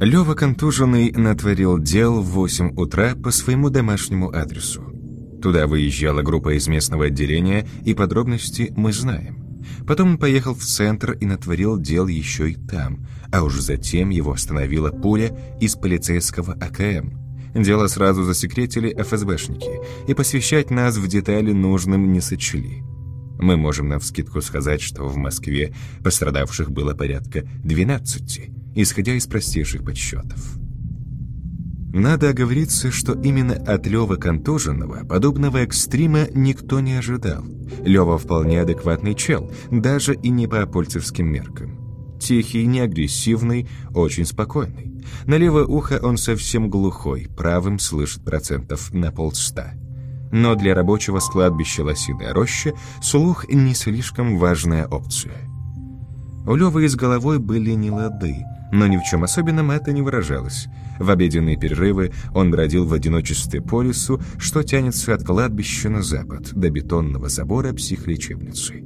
Лёва контуженный натворил дел в 8 утра по своему домашнему адресу. Туда выезжала группа из местного отделения, и подробности мы знаем. Потом он поехал в центр и натворил дел еще и там, а уже затем его остановила пуля из полицейского АКМ. Дело сразу засекретили ФСБшники, и посвящать нас в детали нужным не сочли. Мы можем навскидку сказать, что в Москве пострадавших было порядка 12, исходя из простейших подсчетов. Надо оговориться, что именно от Лёвы Контуженного подобного экстрима никто не ожидал. Лёва вполне адекватный чел, даже и не по апольцевским меркам. Тихий, неагрессивный, очень спокойный. На левое ухо он совсем глухой, правым слышит процентов на полста. Но для рабочего с кладбища Лосиная роща слух не слишком важная опция. У Лёвы с головой были нелады, но ни в чем особенном это не выражалось. В обеденные перерывы он бродил в одиночестве по лесу, что тянется от кладбища на запад, до бетонного забора психлечебницы.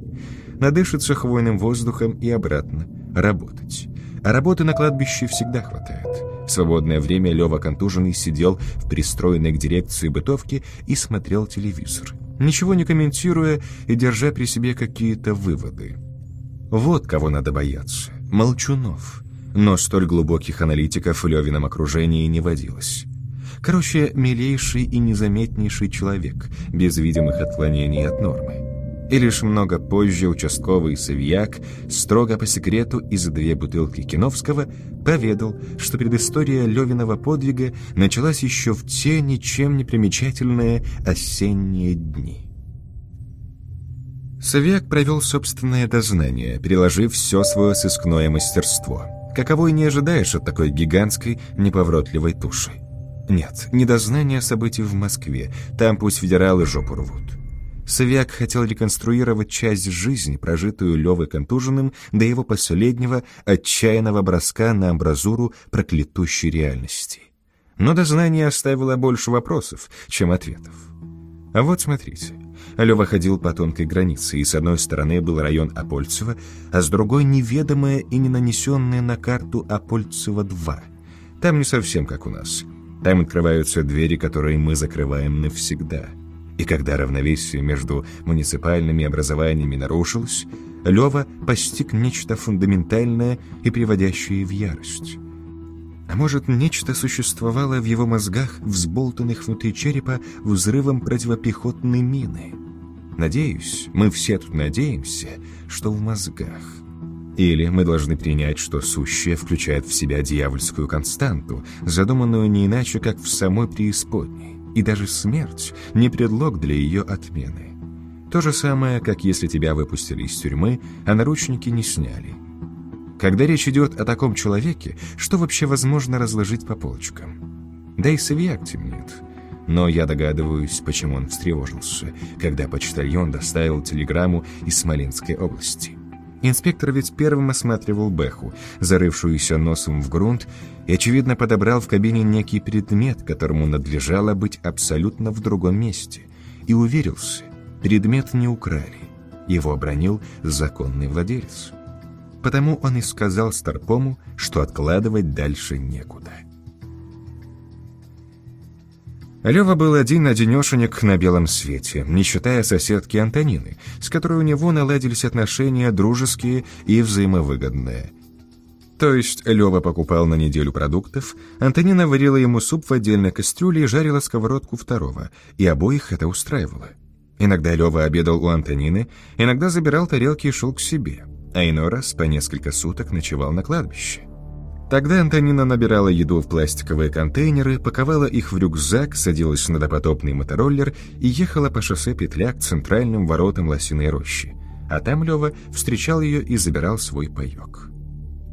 Надышится хвойным воздухом и обратно. Работать. А работы на кладбище всегда хватает. В свободное время Лёва контуженный сидел в пристроенной к дирекции бытовке и смотрел телевизор, ничего не комментируя и держа при себе какие-то выводы. Вот кого надо бояться. Молчунов но столь глубоких аналитиков в Левином окружении не водилось. Короче, милейший и незаметнейший человек, без видимых отклонений от нормы. И лишь много позже участковый Савьяк, строго по секрету из две бутылки Киновского, поведал, что предыстория Левиного подвига началась еще в те ничем не примечательные осенние дни. Савьяк провел собственное дознание, переложив все свое сыскное мастерство – каковой не ожидаешь от такой гигантской, неповоротливой туши. Нет, не дознание событий в Москве, там пусть федералы жопу рвут. Савиак хотел реконструировать часть жизни, прожитую Левой контуженным, до его последнего отчаянного броска на амбразуру проклятущей реальности. Но дознание оставило больше вопросов, чем ответов. А вот смотрите. Лева ходил по тонкой границе, и с одной стороны был район Апольцева, а с другой неведомое и не нанесенное на карту Апольцева-2. Там не совсем как у нас. Там открываются двери, которые мы закрываем навсегда. И когда равновесие между муниципальными образованиями нарушилось, Лева постиг нечто фундаментальное и приводящее в ярость. А может, нечто существовало в его мозгах, взболтанных внутри черепа взрывом противопехотной мины? Надеюсь, мы все тут надеемся, что в мозгах. Или мы должны принять, что сущее включает в себя дьявольскую константу, задуманную не иначе, как в самой преисподней, и даже смерть — не предлог для ее отмены. То же самое, как если тебя выпустили из тюрьмы, а наручники не сняли — когда речь идет о таком человеке, что вообще возможно разложить по полочкам? Да и Савьяк темнеет. Но я догадываюсь, почему он встревожился, когда почтальон доставил телеграмму из Смоленской области. Инспектор ведь первым осматривал Бэху, зарывшуюся носом в грунт, и, очевидно, подобрал в кабине некий предмет, которому надлежало быть абсолютно в другом месте, и уверился, предмет не украли. Его обронил законный владелец. Потому он и сказал Старпому, что откладывать дальше некуда. Лева был один-одинешенек на белом свете, не считая соседки Антонины, с которой у него наладились отношения дружеские и взаимовыгодные. То есть Лева покупал на неделю продуктов, Антонина варила ему суп в отдельной кастрюле и жарила сковородку второго, и обоих это устраивало. Иногда Лева обедал у Антонины, иногда забирал тарелки и шел к себе а иной раз по несколько суток ночевал на кладбище. Тогда Антонина набирала еду в пластиковые контейнеры, паковала их в рюкзак, садилась на допотопный мотороллер и ехала по шоссе петля к центральным воротам Лосиной рощи. А там Лева встречал ее и забирал свой паек.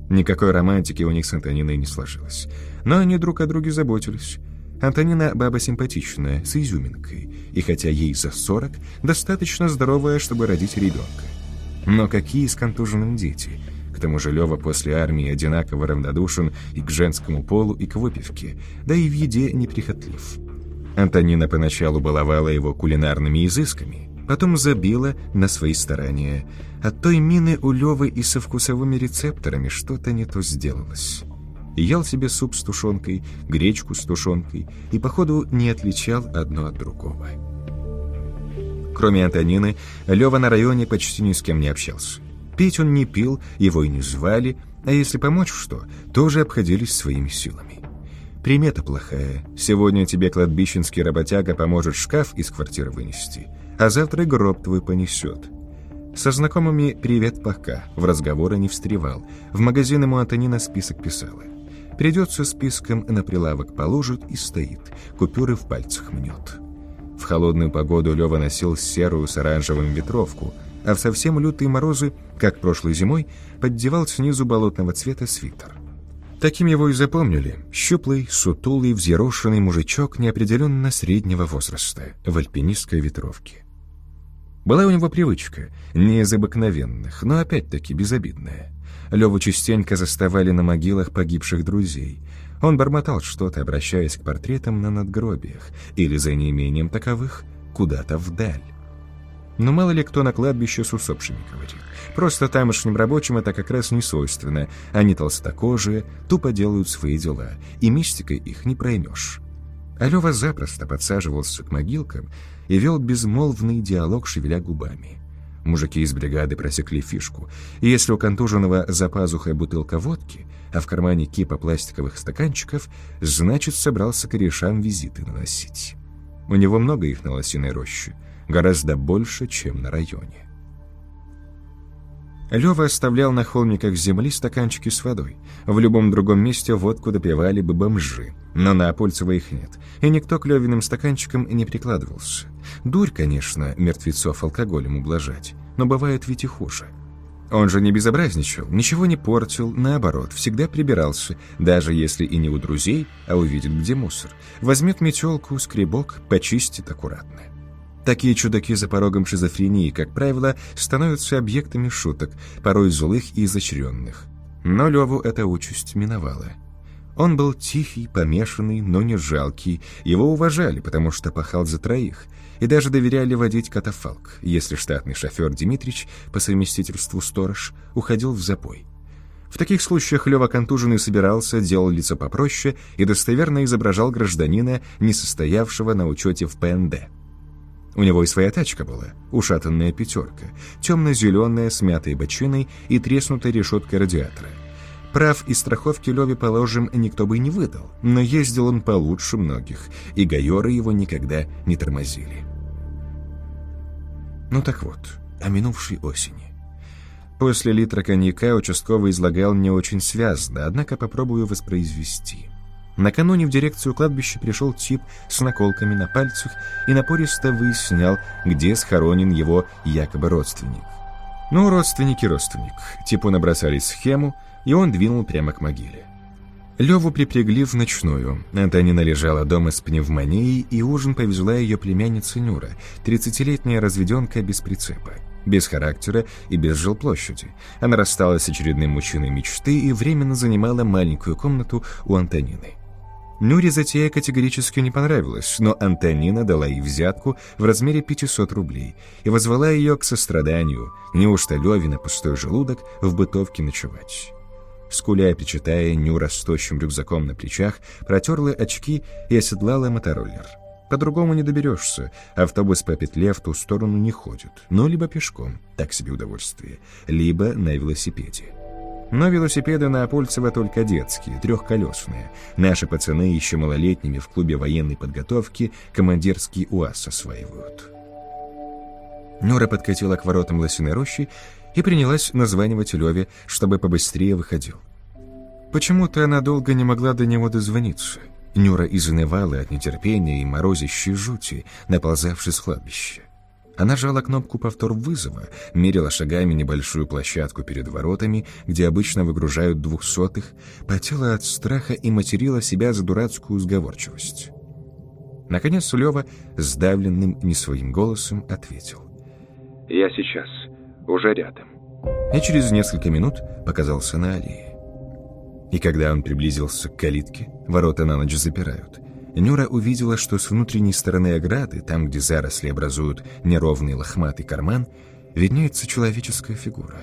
Никакой романтики у них с Антониной не сложилось. Но они друг о друге заботились. Антонина баба симпатичная, с изюминкой, и хотя ей за сорок, достаточно здоровая, чтобы родить ребенка. Но какие с контуженным дети? К тому же Лева после армии одинаково равнодушен и к женскому полу, и к выпивке, да и в еде неприхотлив. Антонина поначалу баловала его кулинарными изысками, потом забила на свои старания. От той мины у Левы и со вкусовыми рецепторами что-то не то сделалось. ел себе суп с тушенкой, гречку с тушенкой и, походу, не отличал одно от другого. Кроме Антонины, Лева на районе почти ни с кем не общался. Пить он не пил, его и не звали, а если помочь что, тоже обходились своими силами. Примета плохая. Сегодня тебе кладбищенский работяга поможет шкаф из квартиры вынести, а завтра гроб твой понесет. Со знакомыми «привет, пока», в разговоры не встревал. В магазин ему Антонина список писала. Придется списком на прилавок положит и стоит, купюры в пальцах мнет. В холодную погоду Лева носил серую с оранжевым ветровку, а в совсем лютые морозы, как прошлой зимой, поддевал снизу болотного цвета свитер. Таким его и запомнили. Щуплый, сутулый, взъерошенный мужичок неопределенно среднего возраста, в альпинистской ветровке. Была у него привычка, не из обыкновенных, но опять-таки безобидная. Леву частенько заставали на могилах погибших друзей. Он бормотал что-то, обращаясь к портретам на надгробиях, или, за неимением таковых, куда-то вдаль. Но мало ли кто на кладбище с усопшими говорит. Просто тамошним рабочим это как раз не свойственно. Они толстокожие, тупо делают свои дела, и мистикой их не проймешь. А Лева запросто подсаживался к могилкам и вел безмолвный диалог, шевеля губами. Мужики из бригады просекли фишку, и если у контуженного за пазухой бутылка водки, а в кармане кипа пластиковых стаканчиков, значит, собрался корешам визиты наносить. У него много их на лосиной роще, гораздо больше, чем на районе. Лёва оставлял на холмиках земли стаканчики с водой. В любом другом месте водку допивали бы бомжи, но на Апольцево их нет, и никто к Левиным стаканчикам не прикладывался. Дурь, конечно, мертвецов алкоголем ублажать, но бывает ведь и хуже. Он же не безобразничал, ничего не портил, наоборот, всегда прибирался, даже если и не у друзей, а увидит, где мусор. Возьмет метелку, скребок, почистит аккуратно. Такие чудаки за порогом шизофрении, как правило, становятся объектами шуток, порой злых и изощренных. Но Леву эта участь миновала. Он был тихий, помешанный, но не жалкий. Его уважали, потому что пахал за троих, и даже доверяли водить катафалк, если штатный шофер Дмитрич, по совместительству сторож, уходил в запой. В таких случаях Лева контуженный собирался, делал лицо попроще и достоверно изображал гражданина, не состоявшего на учете в ПНД. У него и своя тачка была, ушатанная пятерка, темно-зеленая, с мятой бочиной и треснутой решеткой радиатора – Прав и страховки Леве, положим, никто бы и не выдал, но ездил он получше многих, и гайоры его никогда не тормозили. Ну так вот, о минувшей осени. После литра коньяка участковый излагал не очень связно, однако попробую воспроизвести. Накануне в дирекцию кладбища пришел тип с наколками на пальцах и напористо выяснял, где схоронен его якобы родственник. Ну, родственники родственник. Типу набросали схему, и он двинул прямо к могиле. Леву припрягли в ночную. Антонина лежала дома с пневмонией, и ужин повезла ее племянница Нюра, 30-летняя разведенка без прицепа, без характера и без жилплощади. Она рассталась с очередным мужчиной мечты и временно занимала маленькую комнату у Антонины. Нюре затея категорически не понравилась, но Антонина дала ей взятку в размере 500 рублей и возвала ее к состраданию, неужто Леве на пустой желудок в бытовке ночевать. Скуля, причитая, Нюра с тощим рюкзаком на плечах, протерла очки и оседлала мотороллер. По-другому не доберешься, автобус по петле в ту сторону не ходит, но либо пешком, так себе удовольствие, либо на велосипеде. Но велосипеды на Апольцево только детские, трехколесные. Наши пацаны еще малолетними в клубе военной подготовки командирский УАЗ осваивают. Нора подкатила к воротам лосиной рощи и принялась названивать Леве, чтобы побыстрее выходил. Почему-то она долго не могла до него дозвониться. Нюра изнывала от нетерпения и морозящей жути, наползавшей с кладбища. Она жала кнопку «Повтор вызова», мерила шагами небольшую площадку перед воротами, где обычно выгружают двухсотых, потела от страха и материла себя за дурацкую сговорчивость. Наконец Лева, сдавленным не своим голосом, ответил. «Я сейчас уже рядом. И через несколько минут показался на аллее. И когда он приблизился к калитке, ворота на ночь запирают, Нюра увидела, что с внутренней стороны ограды, там, где заросли образуют неровный лохматый карман, виднеется человеческая фигура.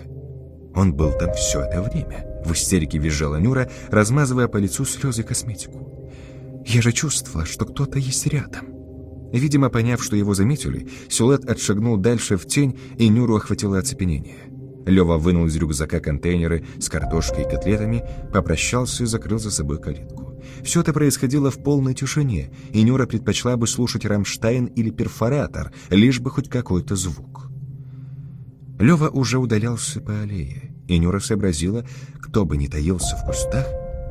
Он был там все это время. В истерике визжала Нюра, размазывая по лицу слезы косметику. «Я же чувствовала, что кто-то есть рядом». Видимо, поняв, что его заметили, силуэт отшагнул дальше в тень, и Нюру охватило оцепенение. Лева вынул из рюкзака контейнеры с картошкой и котлетами, попрощался и закрыл за собой калитку. Все это происходило в полной тишине, и Нюра предпочла бы слушать Рамштайн или перфоратор, лишь бы хоть какой-то звук. Лева уже удалялся по аллее, и Нюра сообразила, кто бы ни таился в кустах,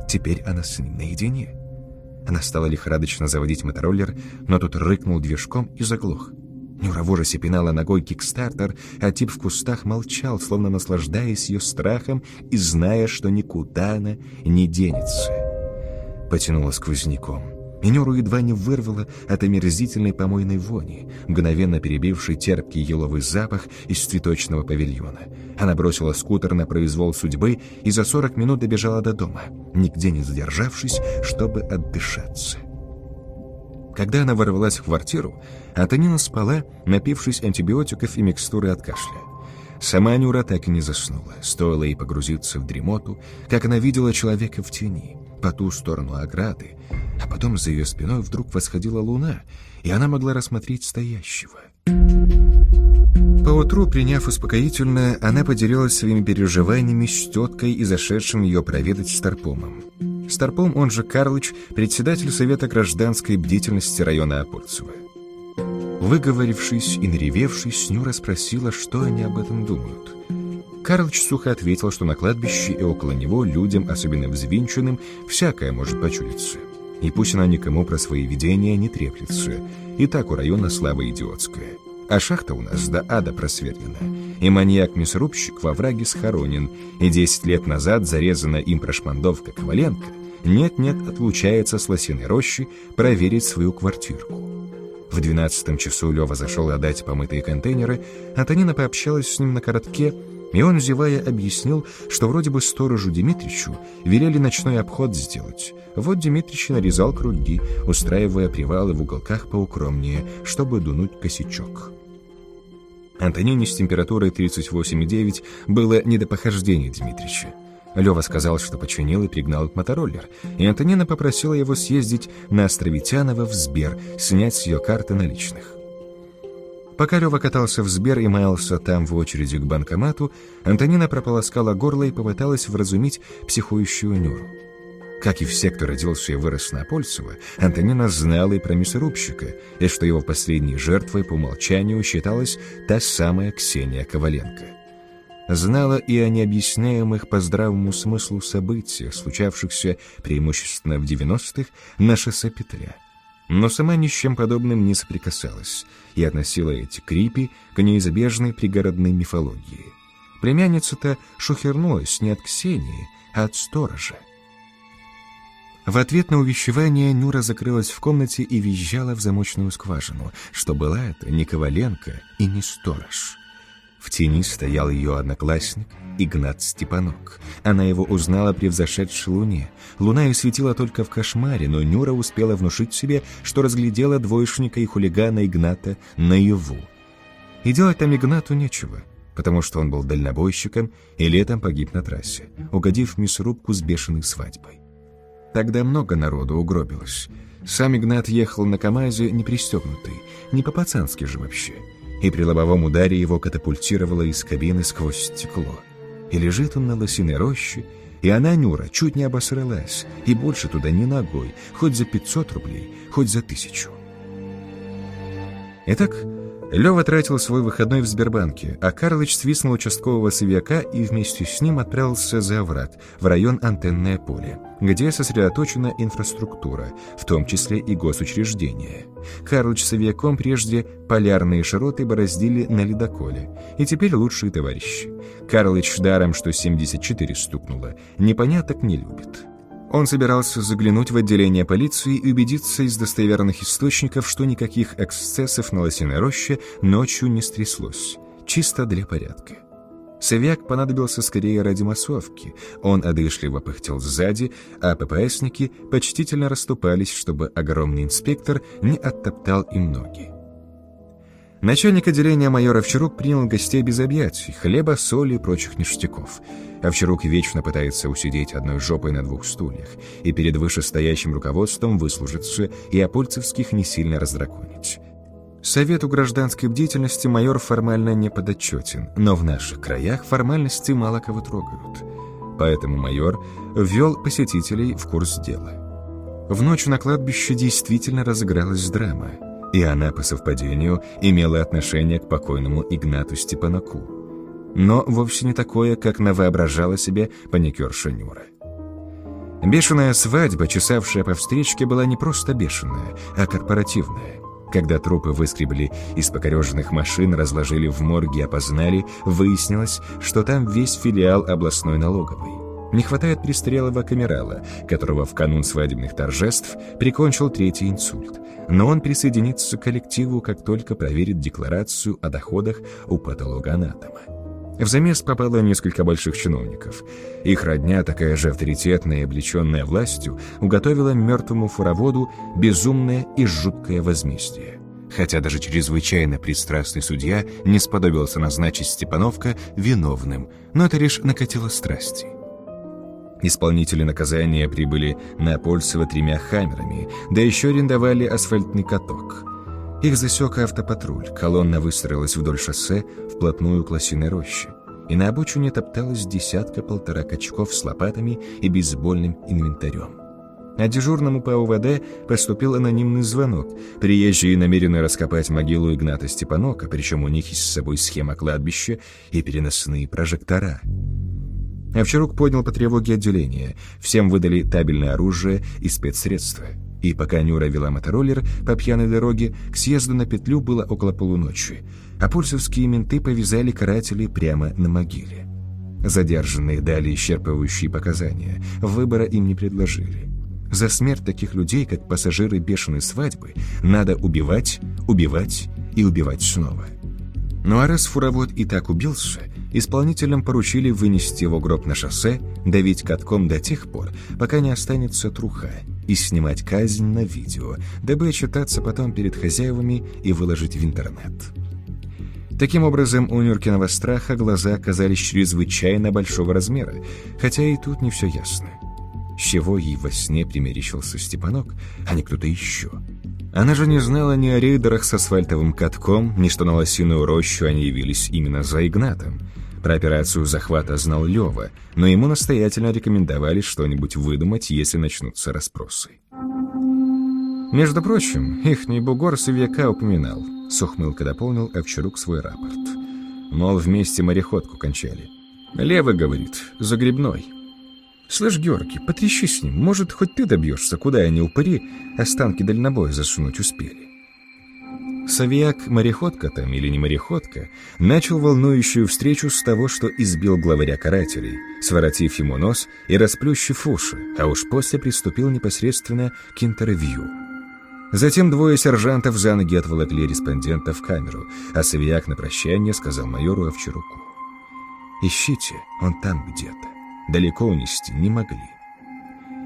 теперь она с ним наедине. Она стала лихорадочно заводить мотороллер, но тут рыкнул движком и заглох. Нюра в ужасе пинала ногой кикстартер, а тип в кустах молчал, словно наслаждаясь ее страхом и зная, что никуда она не денется. Потянула сквозняком. Минеру едва не вырвало от омерзительной помойной вони, мгновенно перебившей терпкий еловый запах из цветочного павильона. Она бросила скутер на произвол судьбы и за 40 минут добежала до дома, нигде не задержавшись, чтобы отдышаться. Когда она ворвалась в квартиру, Антонина спала, напившись антибиотиков и микстуры от кашля. Сама Нюра так и не заснула. Стоило ей погрузиться в дремоту, как она видела человека в тени, по ту сторону ограды, а потом за ее спиной вдруг восходила луна, и она могла рассмотреть стоящего. Поутру, приняв успокоительное, она поделилась своими переживаниями с теткой и зашедшим ее проведать Старпомом. Старпом, он же Карлыч, председатель Совета гражданской бдительности района Апольцево. Выговорившись и наревевшись, Нюра спросила, что они об этом думают. Карлыч сухо ответил, что на кладбище и около него людям, особенно взвинченным, всякое может почудиться. И пусть она никому про свои видения не треплется. И так у района слава идиотская. А шахта у нас до ада просверлена. И маньяк-мясорубщик во враге схоронен. И десять лет назад зарезана им прошмандовка Коваленко нет-нет отлучается с лосиной рощи проверить свою квартирку. В двенадцатом часу Лева зашел отдать помытые контейнеры, а Танина пообщалась с ним на коротке, и он, зевая, объяснил, что вроде бы сторожу Дмитричу велели ночной обход сделать. Вот Дмитрич нарезал круги, устраивая привалы в уголках поукромнее, чтобы дунуть косячок. Антонине с температурой 38,9 было не до похождений Дмитрича. Лева сказал, что починил и пригнал мотороллер, и Антонина попросила его съездить на Островитянова в Сбер, снять с ее карты наличных. Пока Лева катался в Сбер и маялся там в очереди к банкомату, Антонина прополоскала горло и попыталась вразумить психующую Нюру. Как и все, кто родился и вырос на Польцево, Антонина знала и про мясорубщика, и что его последней жертвой по умолчанию считалась та самая Ксения Коваленко знала и о необъясняемых по здравому смыслу событиях, случавшихся преимущественно в 90-х на шоссе Петля. Но сама ни с чем подобным не соприкасалась и относила эти крипи к неизбежной пригородной мифологии. Племянница-то шухернулась не от Ксении, а от сторожа. В ответ на увещевание Нюра закрылась в комнате и визжала в замочную скважину, что была это не Коваленко и не сторож. В тени стоял ее одноклассник Игнат Степанок. Она его узнала при взошедшей луне. Луна и светила только в кошмаре, но Нюра успела внушить себе, что разглядела двоечника и хулигана Игната наяву. И делать там Игнату нечего, потому что он был дальнобойщиком и летом погиб на трассе, угодив в мясорубку с бешеной свадьбой. Тогда много народу угробилось. Сам Игнат ехал на КамАЗе не пристегнутый, не по-пацански же вообще — и при лобовом ударе его катапультировало из кабины сквозь стекло. И лежит он на лосиной роще, и она, Нюра, чуть не обосралась, и больше туда ни ногой, хоть за 500 рублей, хоть за тысячу. Итак, Лева тратил свой выходной в Сбербанке, а Карлыч свистнул участкового совьяка и вместе с ним отправился за овраг, в район Антенное поле, где сосредоточена инфраструктура, в том числе и госучреждения. Карлыч с совьяком прежде полярные широты бороздили на ледоколе, и теперь лучшие товарищи. Карлыч даром, что 74 стукнуло, непоняток не любит. Он собирался заглянуть в отделение полиции и убедиться из достоверных источников, что никаких эксцессов на Лосиной роще ночью не стряслось. Чисто для порядка. Савиак понадобился скорее ради массовки. Он одышливо пыхтел сзади, а ППСники почтительно расступались, чтобы огромный инспектор не оттоптал им ноги. Начальник отделения майор Овчарук принял гостей без объятий, хлеба, соли и прочих ништяков. Овчарук вечно пытается усидеть одной жопой на двух стульях и перед вышестоящим руководством выслужиться и апольцевских не сильно раздраконить. Совету гражданской бдительности майор формально не подотчетен, но в наших краях формальности мало кого трогают. Поэтому майор ввел посетителей в курс дела. В ночь на кладбище действительно разыгралась драма – и она, по совпадению, имела отношение к покойному Игнату Степанаку. Но вовсе не такое, как навоображала себе паникерша Нюра. Бешеная свадьба, чесавшая по встречке, была не просто бешеная, а корпоративная. Когда трупы выскребли из покореженных машин, разложили в морге и опознали, выяснилось, что там весь филиал областной налоговой. Не хватает пристрелого камерала, которого в канун свадебных торжеств прикончил третий инсульт. Но он присоединится к коллективу, как только проверит декларацию о доходах у патологоанатома. В замес попало несколько больших чиновников. Их родня, такая же авторитетная и облеченная властью, уготовила мертвому фуроводу безумное и жуткое возмездие. Хотя даже чрезвычайно пристрастный судья не сподобился назначить Степановка виновным, но это лишь накатило страсти. Исполнители наказания прибыли на Польсово тремя хаммерами, да еще арендовали асфальтный каток. Их засек автопатруль, колонна выстроилась вдоль шоссе вплотную к лосиной роще. И на обочине топталось десятка-полтора качков с лопатами и бейсбольным инвентарем. А дежурному по УВД поступил анонимный звонок. Приезжие намерены раскопать могилу Игната Степанока, причем у них есть с собой схема кладбища и переносные прожектора. Овчарук поднял по тревоге отделение. Всем выдали табельное оружие и спецсредства. И пока Нюра вела мотороллер по пьяной дороге, к съезду на петлю было около полуночи, а пульсовские менты повязали карателей прямо на могиле. Задержанные дали исчерпывающие показания, выбора им не предложили. За смерть таких людей, как пассажиры бешеной свадьбы, надо убивать, убивать и убивать снова. Ну а раз фуровод и так убился, Исполнителям поручили вынести его гроб на шоссе, давить катком до тех пор, пока не останется труха, и снимать казнь на видео, дабы отчитаться потом перед хозяевами и выложить в интернет. Таким образом, у Нюркиного страха глаза оказались чрезвычайно большого размера, хотя и тут не все ясно. С чего ей во сне примерещился Степанок, а не кто-то еще? Она же не знала ни о рейдерах с асфальтовым катком, ни что на лосиную рощу они явились именно за Игнатом. Про операцию захвата знал Лева, но ему настоятельно рекомендовали что-нибудь выдумать, если начнутся расспросы. Между прочим, ихний бугор Савьяка упоминал. С дополнил Овчарук свой рапорт. Мол, вместе мореходку кончали. Лева говорит, загребной. «Слышь, Георгий, потрещи с ним. Может, хоть ты добьешься, куда они упыри останки дальнобоя засунуть успели». Савиак-мореходка там или не мореходка, начал волнующую встречу с того, что избил главаря карателей, своротив ему нос и расплющив уши, а уж после приступил непосредственно к интервью. Затем двое сержантов за ноги отволокли респондента в камеру, а Савиак на прощание сказал майору Овчаруку. «Ищите, он там где-то. Далеко унести не могли».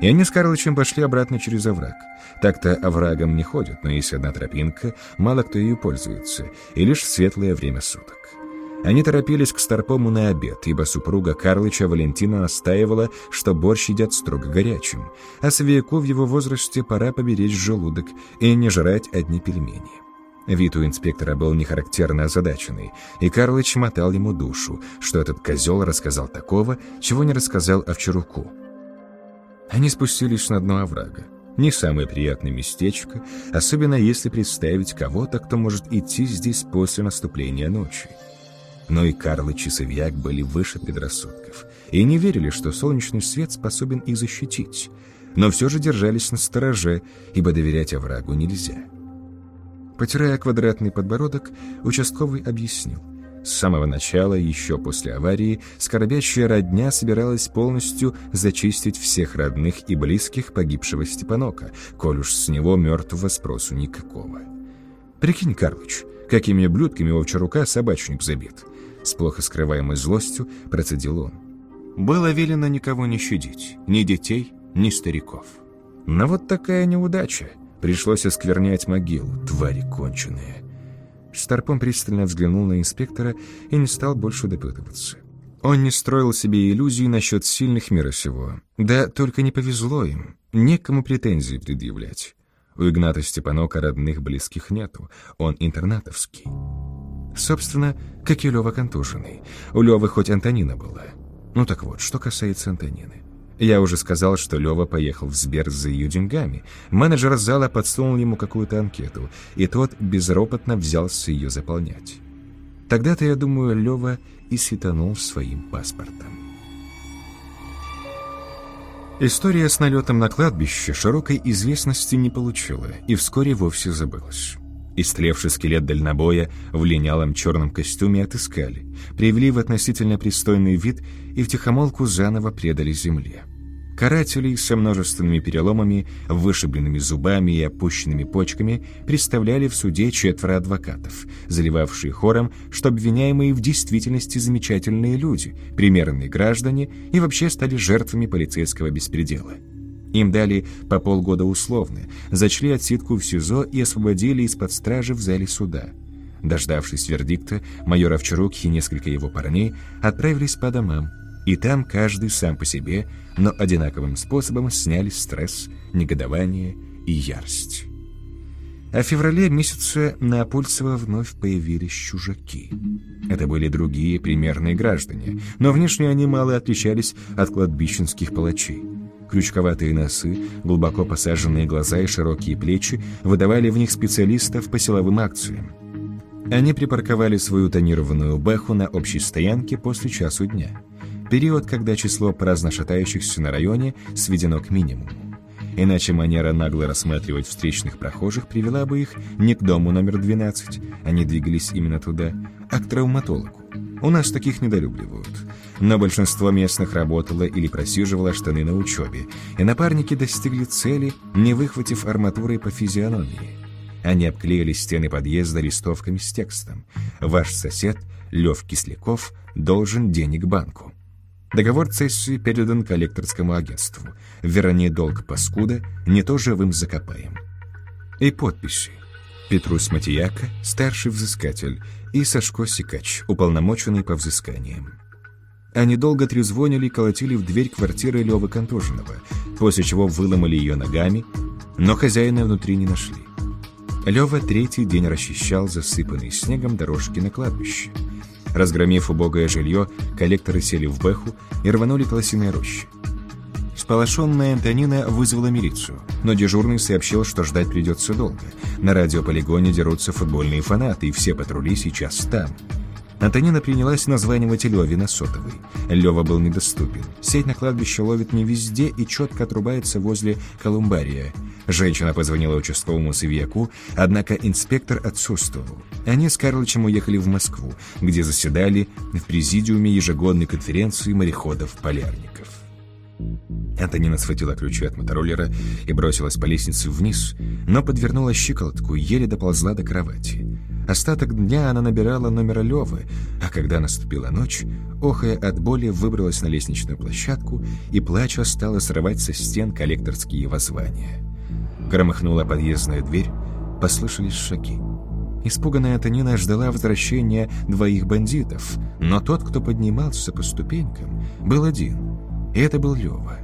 И они с Карлычем пошли обратно через овраг. Так-то оврагом не ходят, но есть одна тропинка, мало кто ею пользуется, и лишь в светлое время суток. Они торопились к Старпому на обед, ибо супруга Карлыча Валентина настаивала, что борщ едят строго горячим, а свияку в его возрасте пора поберечь желудок и не жрать одни пельмени. Вид у инспектора был нехарактерно озадаченный, и Карлыч мотал ему душу, что этот козел рассказал такого, чего не рассказал Овчаруку. Они спустились на дно оврага. Не самое приятное местечко, особенно если представить кого-то, кто может идти здесь после наступления ночи. Но и Карлыч и Савьяк были выше предрассудков и не верили, что солнечный свет способен их защитить, но все же держались на стороже, ибо доверять оврагу нельзя. Потирая квадратный подбородок, участковый объяснил – с самого начала, еще после аварии, скорбящая родня собиралась полностью зачистить всех родных и близких погибшего Степанока, коль уж с него мертвого спросу никакого. «Прикинь, Карлыч, какими блюдками у Овчарука собачник забит!» С плохо скрываемой злостью процедил он. Было велено никого не щадить, ни детей, ни стариков. Но вот такая неудача. Пришлось осквернять могилу, твари конченые. Старпом пристально взглянул на инспектора и не стал больше допытываться. Он не строил себе иллюзий насчет сильных мира сего. Да только не повезло им, некому претензии предъявлять. У Игната Степанока родных близких нету, он интернатовский. Собственно, как и Лёва контуженный. У Лёвы хоть Антонина была. Ну так вот, что касается Антонины. Я уже сказал, что Лёва поехал в Сбер за ее деньгами. Менеджер зала подсунул ему какую-то анкету, и тот безропотно взялся ее заполнять. Тогда-то, я думаю, Лёва и светанул своим паспортом. История с налетом на кладбище широкой известности не получила и вскоре вовсе забылась. Истлевший скелет дальнобоя в линялом черном костюме отыскали, привели в относительно пристойный вид и втихомолку заново предали земле. Карателей со множественными переломами, вышибленными зубами и опущенными почками представляли в суде четверо адвокатов, заливавшие хором, что обвиняемые в действительности замечательные люди, примерные граждане и вообще стали жертвами полицейского беспредела. Им дали по полгода условно, зачли отсидку в СИЗО и освободили из-под стражи в зале суда. Дождавшись вердикта, майор Овчарук и несколько его парней отправились по домам, и там каждый сам по себе, но одинаковым способом сняли стресс, негодование и ярость. А в феврале месяце на Апульцево вновь появились чужаки. Это были другие примерные граждане, но внешне они мало отличались от кладбищенских палачей. Крючковатые носы, глубоко посаженные глаза и широкие плечи выдавали в них специалистов по силовым акциям. Они припарковали свою тонированную бэху на общей стоянке после часу дня период, когда число праздно шатающихся на районе сведено к минимуму. Иначе манера нагло рассматривать встречных прохожих привела бы их не к дому номер 12, они двигались именно туда, а к травматологу. У нас таких недолюбливают. Но большинство местных работало или просиживало штаны на учебе, и напарники достигли цели, не выхватив арматурой по физиономии. Они обклеили стены подъезда листовками с текстом «Ваш сосед, Лев Кисляков, должен денег банку». Договор цессии передан коллекторскому агентству. Верни долг паскуда, не то живым закопаем. И подписи. Петрусь Матияка, старший взыскатель, и Сашко Сикач, уполномоченный по взысканиям. Они долго трезвонили и колотили в дверь квартиры Лёвы Контоженова, после чего выломали ее ногами, но хозяина внутри не нашли. Лёва третий день расчищал засыпанные снегом дорожки на кладбище. Разгромив убогое жилье, коллекторы сели в Бэху и рванули к лосиной роще. Сполошенная Антонина вызвала милицию, но дежурный сообщил, что ждать придется долго. На радиополигоне дерутся футбольные фанаты, и все патрули сейчас там. Антонина принялась названивать Леве на сотовый. Лева был недоступен. Сеть на кладбище ловит не везде и четко отрубается возле колумбария. Женщина позвонила участковому свияку, однако инспектор отсутствовал. Они с Карлычем уехали в Москву, где заседали в президиуме ежегодной конференции мореходов-полярников. Антонина схватила ключи от мотороллера и бросилась по лестнице вниз, но подвернула щиколотку и еле доползла до кровати. Остаток дня она набирала номера Левы, а когда наступила ночь, охая от боли, выбралась на лестничную площадку и, плача, стала срывать со стен коллекторские воззвания. Громыхнула подъездная дверь, послышались шаги. Испуганная Антонина ждала возвращения двоих бандитов, но тот, кто поднимался по ступенькам, был один, и это был Лева.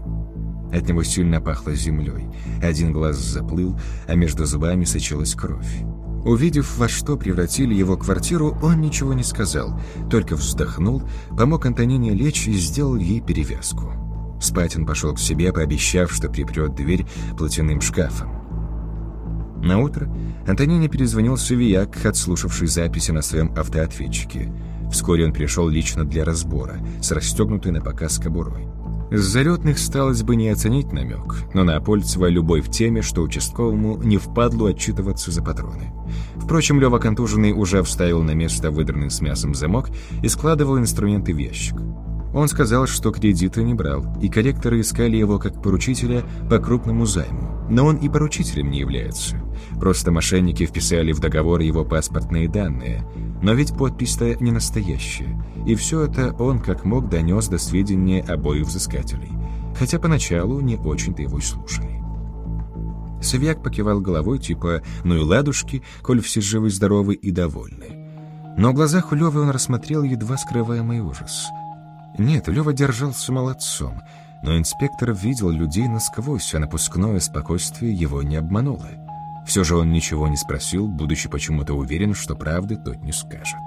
От него сильно пахло землей, один глаз заплыл, а между зубами сочилась кровь. Увидев, во что превратили его квартиру, он ничего не сказал, только вздохнул, помог Антонине лечь и сделал ей перевязку. Спать он пошел к себе, пообещав, что припрет дверь платяным шкафом. На утро Антонине перезвонил Сувияк, отслушавший записи на своем автоответчике. Вскоре он пришел лично для разбора, с расстегнутой на показ кобурой. С залетных сталось бы не оценить намек, но на Апольцева любой в теме, что участковому не впадлу отчитываться за патроны. Впрочем, Лева контуженный уже вставил на место выдранный с мясом замок и складывал инструменты в ящик. Он сказал, что кредита не брал, и корректоры искали его как поручителя по крупному займу. Но он и поручителем не является. Просто мошенники вписали в договор его паспортные данные. Но ведь подпись-то не настоящая. И все это он как мог донес до сведения обоих взыскателей. Хотя поначалу не очень-то его и слушали. Савьяк покивал головой, типа «ну и ладушки, коль все живы-здоровы и довольны». Но в глазах у Лёвы он рассмотрел едва скрываемый ужас. Нет, Лёва держался молодцом, но инспектор видел людей насквозь, а напускное спокойствие его не обмануло. Все же он ничего не спросил, будучи почему-то уверен, что правды тот не скажет.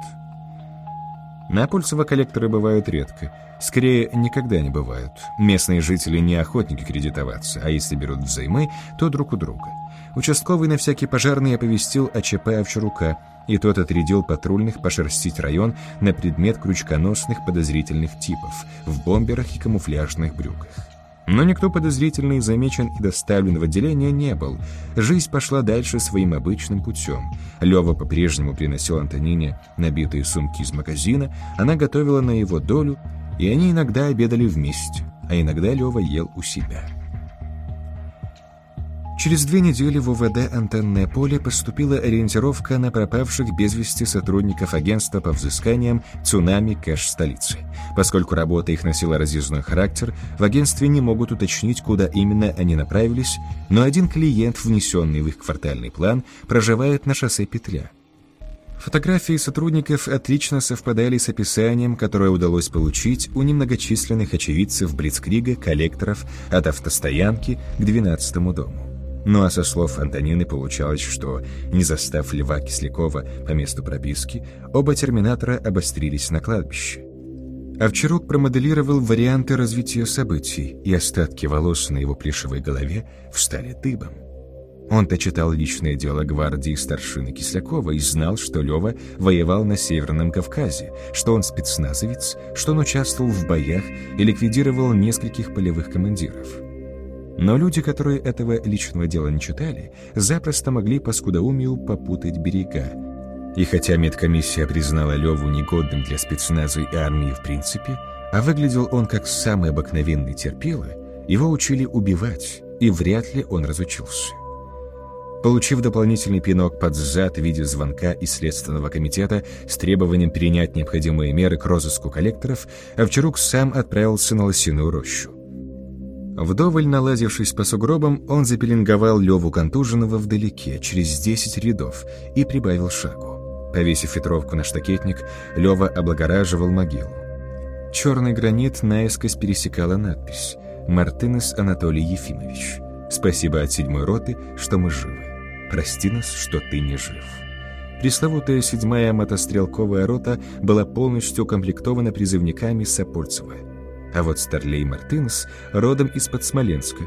На Пульцево коллекторы бывают редко. Скорее, никогда не бывают. Местные жители не охотники кредитоваться, а если берут взаймы, то друг у друга. Участковый на всякий пожарный оповестил о ЧП Овчарука, и тот отрядил патрульных пошерстить район на предмет крючконосных подозрительных типов в бомберах и камуфляжных брюках. Но никто подозрительный замечен и доставлен в отделение не был. Жизнь пошла дальше своим обычным путем. Лева по-прежнему приносил Антонине набитые сумки из магазина, она готовила на его долю, и они иногда обедали вместе, а иногда Лева ел у себя. Через две недели в УВД «Антенное поле» поступила ориентировка на пропавших без вести сотрудников агентства по взысканиям «Цунами Кэш столицы». Поскольку работа их носила разъездной характер, в агентстве не могут уточнить, куда именно они направились, но один клиент, внесенный в их квартальный план, проживает на шоссе Петля. Фотографии сотрудников отлично совпадали с описанием, которое удалось получить у немногочисленных очевидцев Блицкрига, коллекторов от автостоянки к 12 дому. Ну а со слов Антонины получалось, что, не застав Льва Кислякова по месту прописки, оба терминатора обострились на кладбище. Овчарук промоделировал варианты развития событий, и остатки волос на его плешивой голове встали дыбом. Он-то читал личное дело гвардии старшины Кислякова и знал, что Лева воевал на Северном Кавказе, что он спецназовец, что он участвовал в боях и ликвидировал нескольких полевых командиров. Но люди, которые этого личного дела не читали, запросто могли по скудоумию попутать берега. И хотя медкомиссия признала Леву негодным для спецназа и армии в принципе, а выглядел он как самый обыкновенный терпило, его учили убивать, и вряд ли он разучился. Получив дополнительный пинок под зад в виде звонка из Следственного комитета с требованием принять необходимые меры к розыску коллекторов, Овчарук сам отправился на лосиную рощу. Вдоволь налазившись по сугробам, он запеленговал Леву контуженного вдалеке, через десять рядов, и прибавил шагу. Повесив ветровку на штакетник, Лева облагораживал могилу. Черный гранит наискось пересекала надпись «Мартынес Анатолий Ефимович. Спасибо от седьмой роты, что мы живы. Прости нас, что ты не жив». Пресловутая седьмая мотострелковая рота была полностью укомплектована призывниками Сапольцева – а вот Старлей Мартынс родом из-под Смоленска.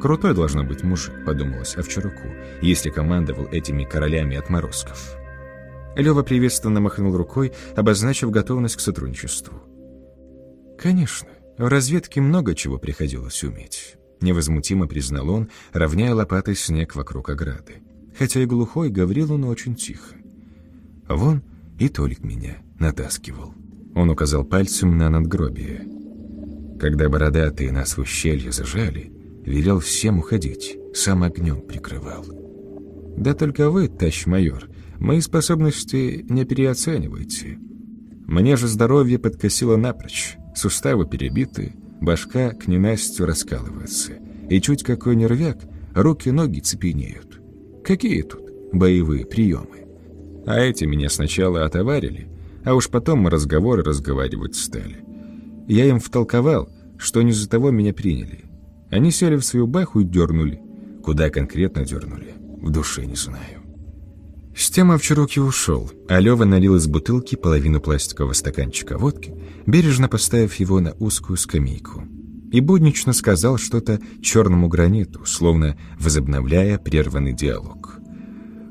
Крутой должно быть мужик, подумалось Овчаруку, если командовал этими королями отморозков. Лева приветственно махнул рукой, обозначив готовность к сотрудничеству. «Конечно, в разведке много чего приходилось уметь», — невозмутимо признал он, равняя лопатой снег вокруг ограды. Хотя и глухой, говорил он очень тихо. «Вон и Толик меня натаскивал». Он указал пальцем на надгробие. Когда бородатые нас в ущелье зажали, велел всем уходить, сам огнем прикрывал. Да только вы, тащ майор, мои способности не переоценивайте. Мне же здоровье подкосило напрочь, суставы перебиты, башка к ненастью раскалывается, и чуть какой нервяк, руки-ноги цепенеют. Какие тут боевые приемы? А эти меня сначала отоварили, а уж потом мы разговоры разговаривать стали. Я им втолковал, что не за того меня приняли. Они сели в свою баху и дернули. Куда конкретно дернули, в душе не знаю. С тем Овчаруки ушел, а Лева налил из бутылки половину пластикового стаканчика водки, бережно поставив его на узкую скамейку. И буднично сказал что-то черному граниту, словно возобновляя прерванный диалог.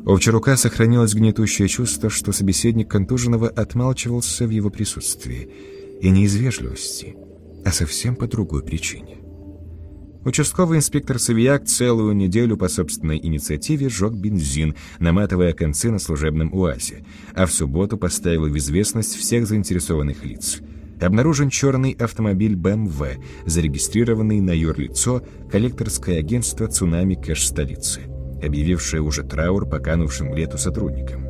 У Овчарука сохранилось гнетущее чувство, что собеседник контуженного отмалчивался в его присутствии – и не из вежливости, а совсем по другой причине. Участковый инспектор Савияк целую неделю по собственной инициативе сжег бензин, наматывая концы на служебном УАЗе, а в субботу поставил в известность всех заинтересованных лиц. Обнаружен черный автомобиль БМВ, зарегистрированный на юрлицо коллекторское агентство «Цунами Кэш столицы», объявившее уже траур по канувшим лету сотрудникам.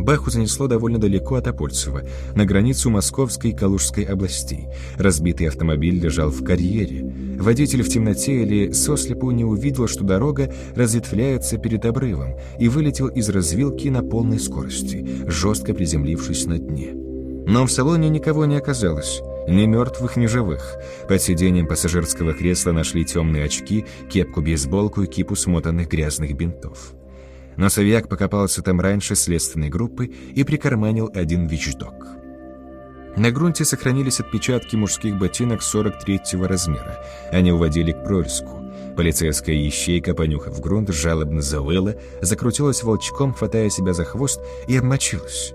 Баху занесло довольно далеко от Апольцева, на границу Московской и Калужской областей. Разбитый автомобиль лежал в карьере. Водитель в темноте или сослепу не увидел, что дорога разветвляется перед обрывом, и вылетел из развилки на полной скорости, жестко приземлившись на дне. Но в салоне никого не оказалось. Ни мертвых, ни живых. Под сиденьем пассажирского кресла нашли темные очки, кепку-бейсболку и кипу смотанных грязных бинтов. Но Савьяк покопался там раньше следственной группы и прикарманил один вещдок. На грунте сохранились отпечатки мужских ботинок 43-го размера. Они уводили к прориску. Полицейская ищейка, понюхав грунт, жалобно завыла, закрутилась волчком, хватая себя за хвост, и обмочилась.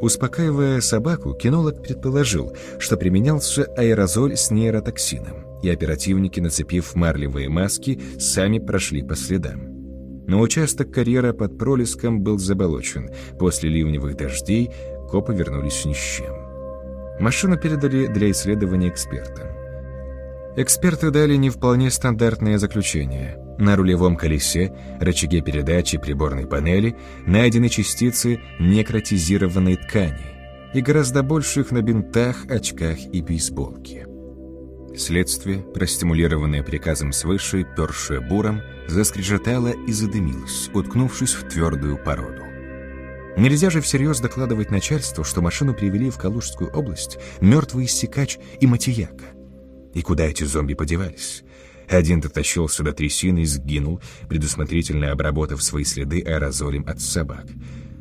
Успокаивая собаку, кинолог предположил, что применялся аэрозоль с нейротоксином, и оперативники, нацепив марлевые маски, сами прошли по следам. Но участок карьера под пролеском был заболочен. После ливневых дождей копы вернулись ни с чем. Машину передали для исследования экспертам. Эксперты дали не вполне стандартное заключение. На рулевом колесе, рычаге передачи приборной панели найдены частицы некротизированной ткани и гораздо больших на бинтах, очках и бейсболке. Следствие, простимулированное приказом свыше, першее буром, заскрежетало и задымилось, уткнувшись в твердую породу. Нельзя же всерьез докладывать начальству, что машину привели в Калужскую область мертвый иссякач и матияка. И куда эти зомби подевались? Один дотащился до трясины и сгинул, предусмотрительно обработав свои следы аэрозолем от собак.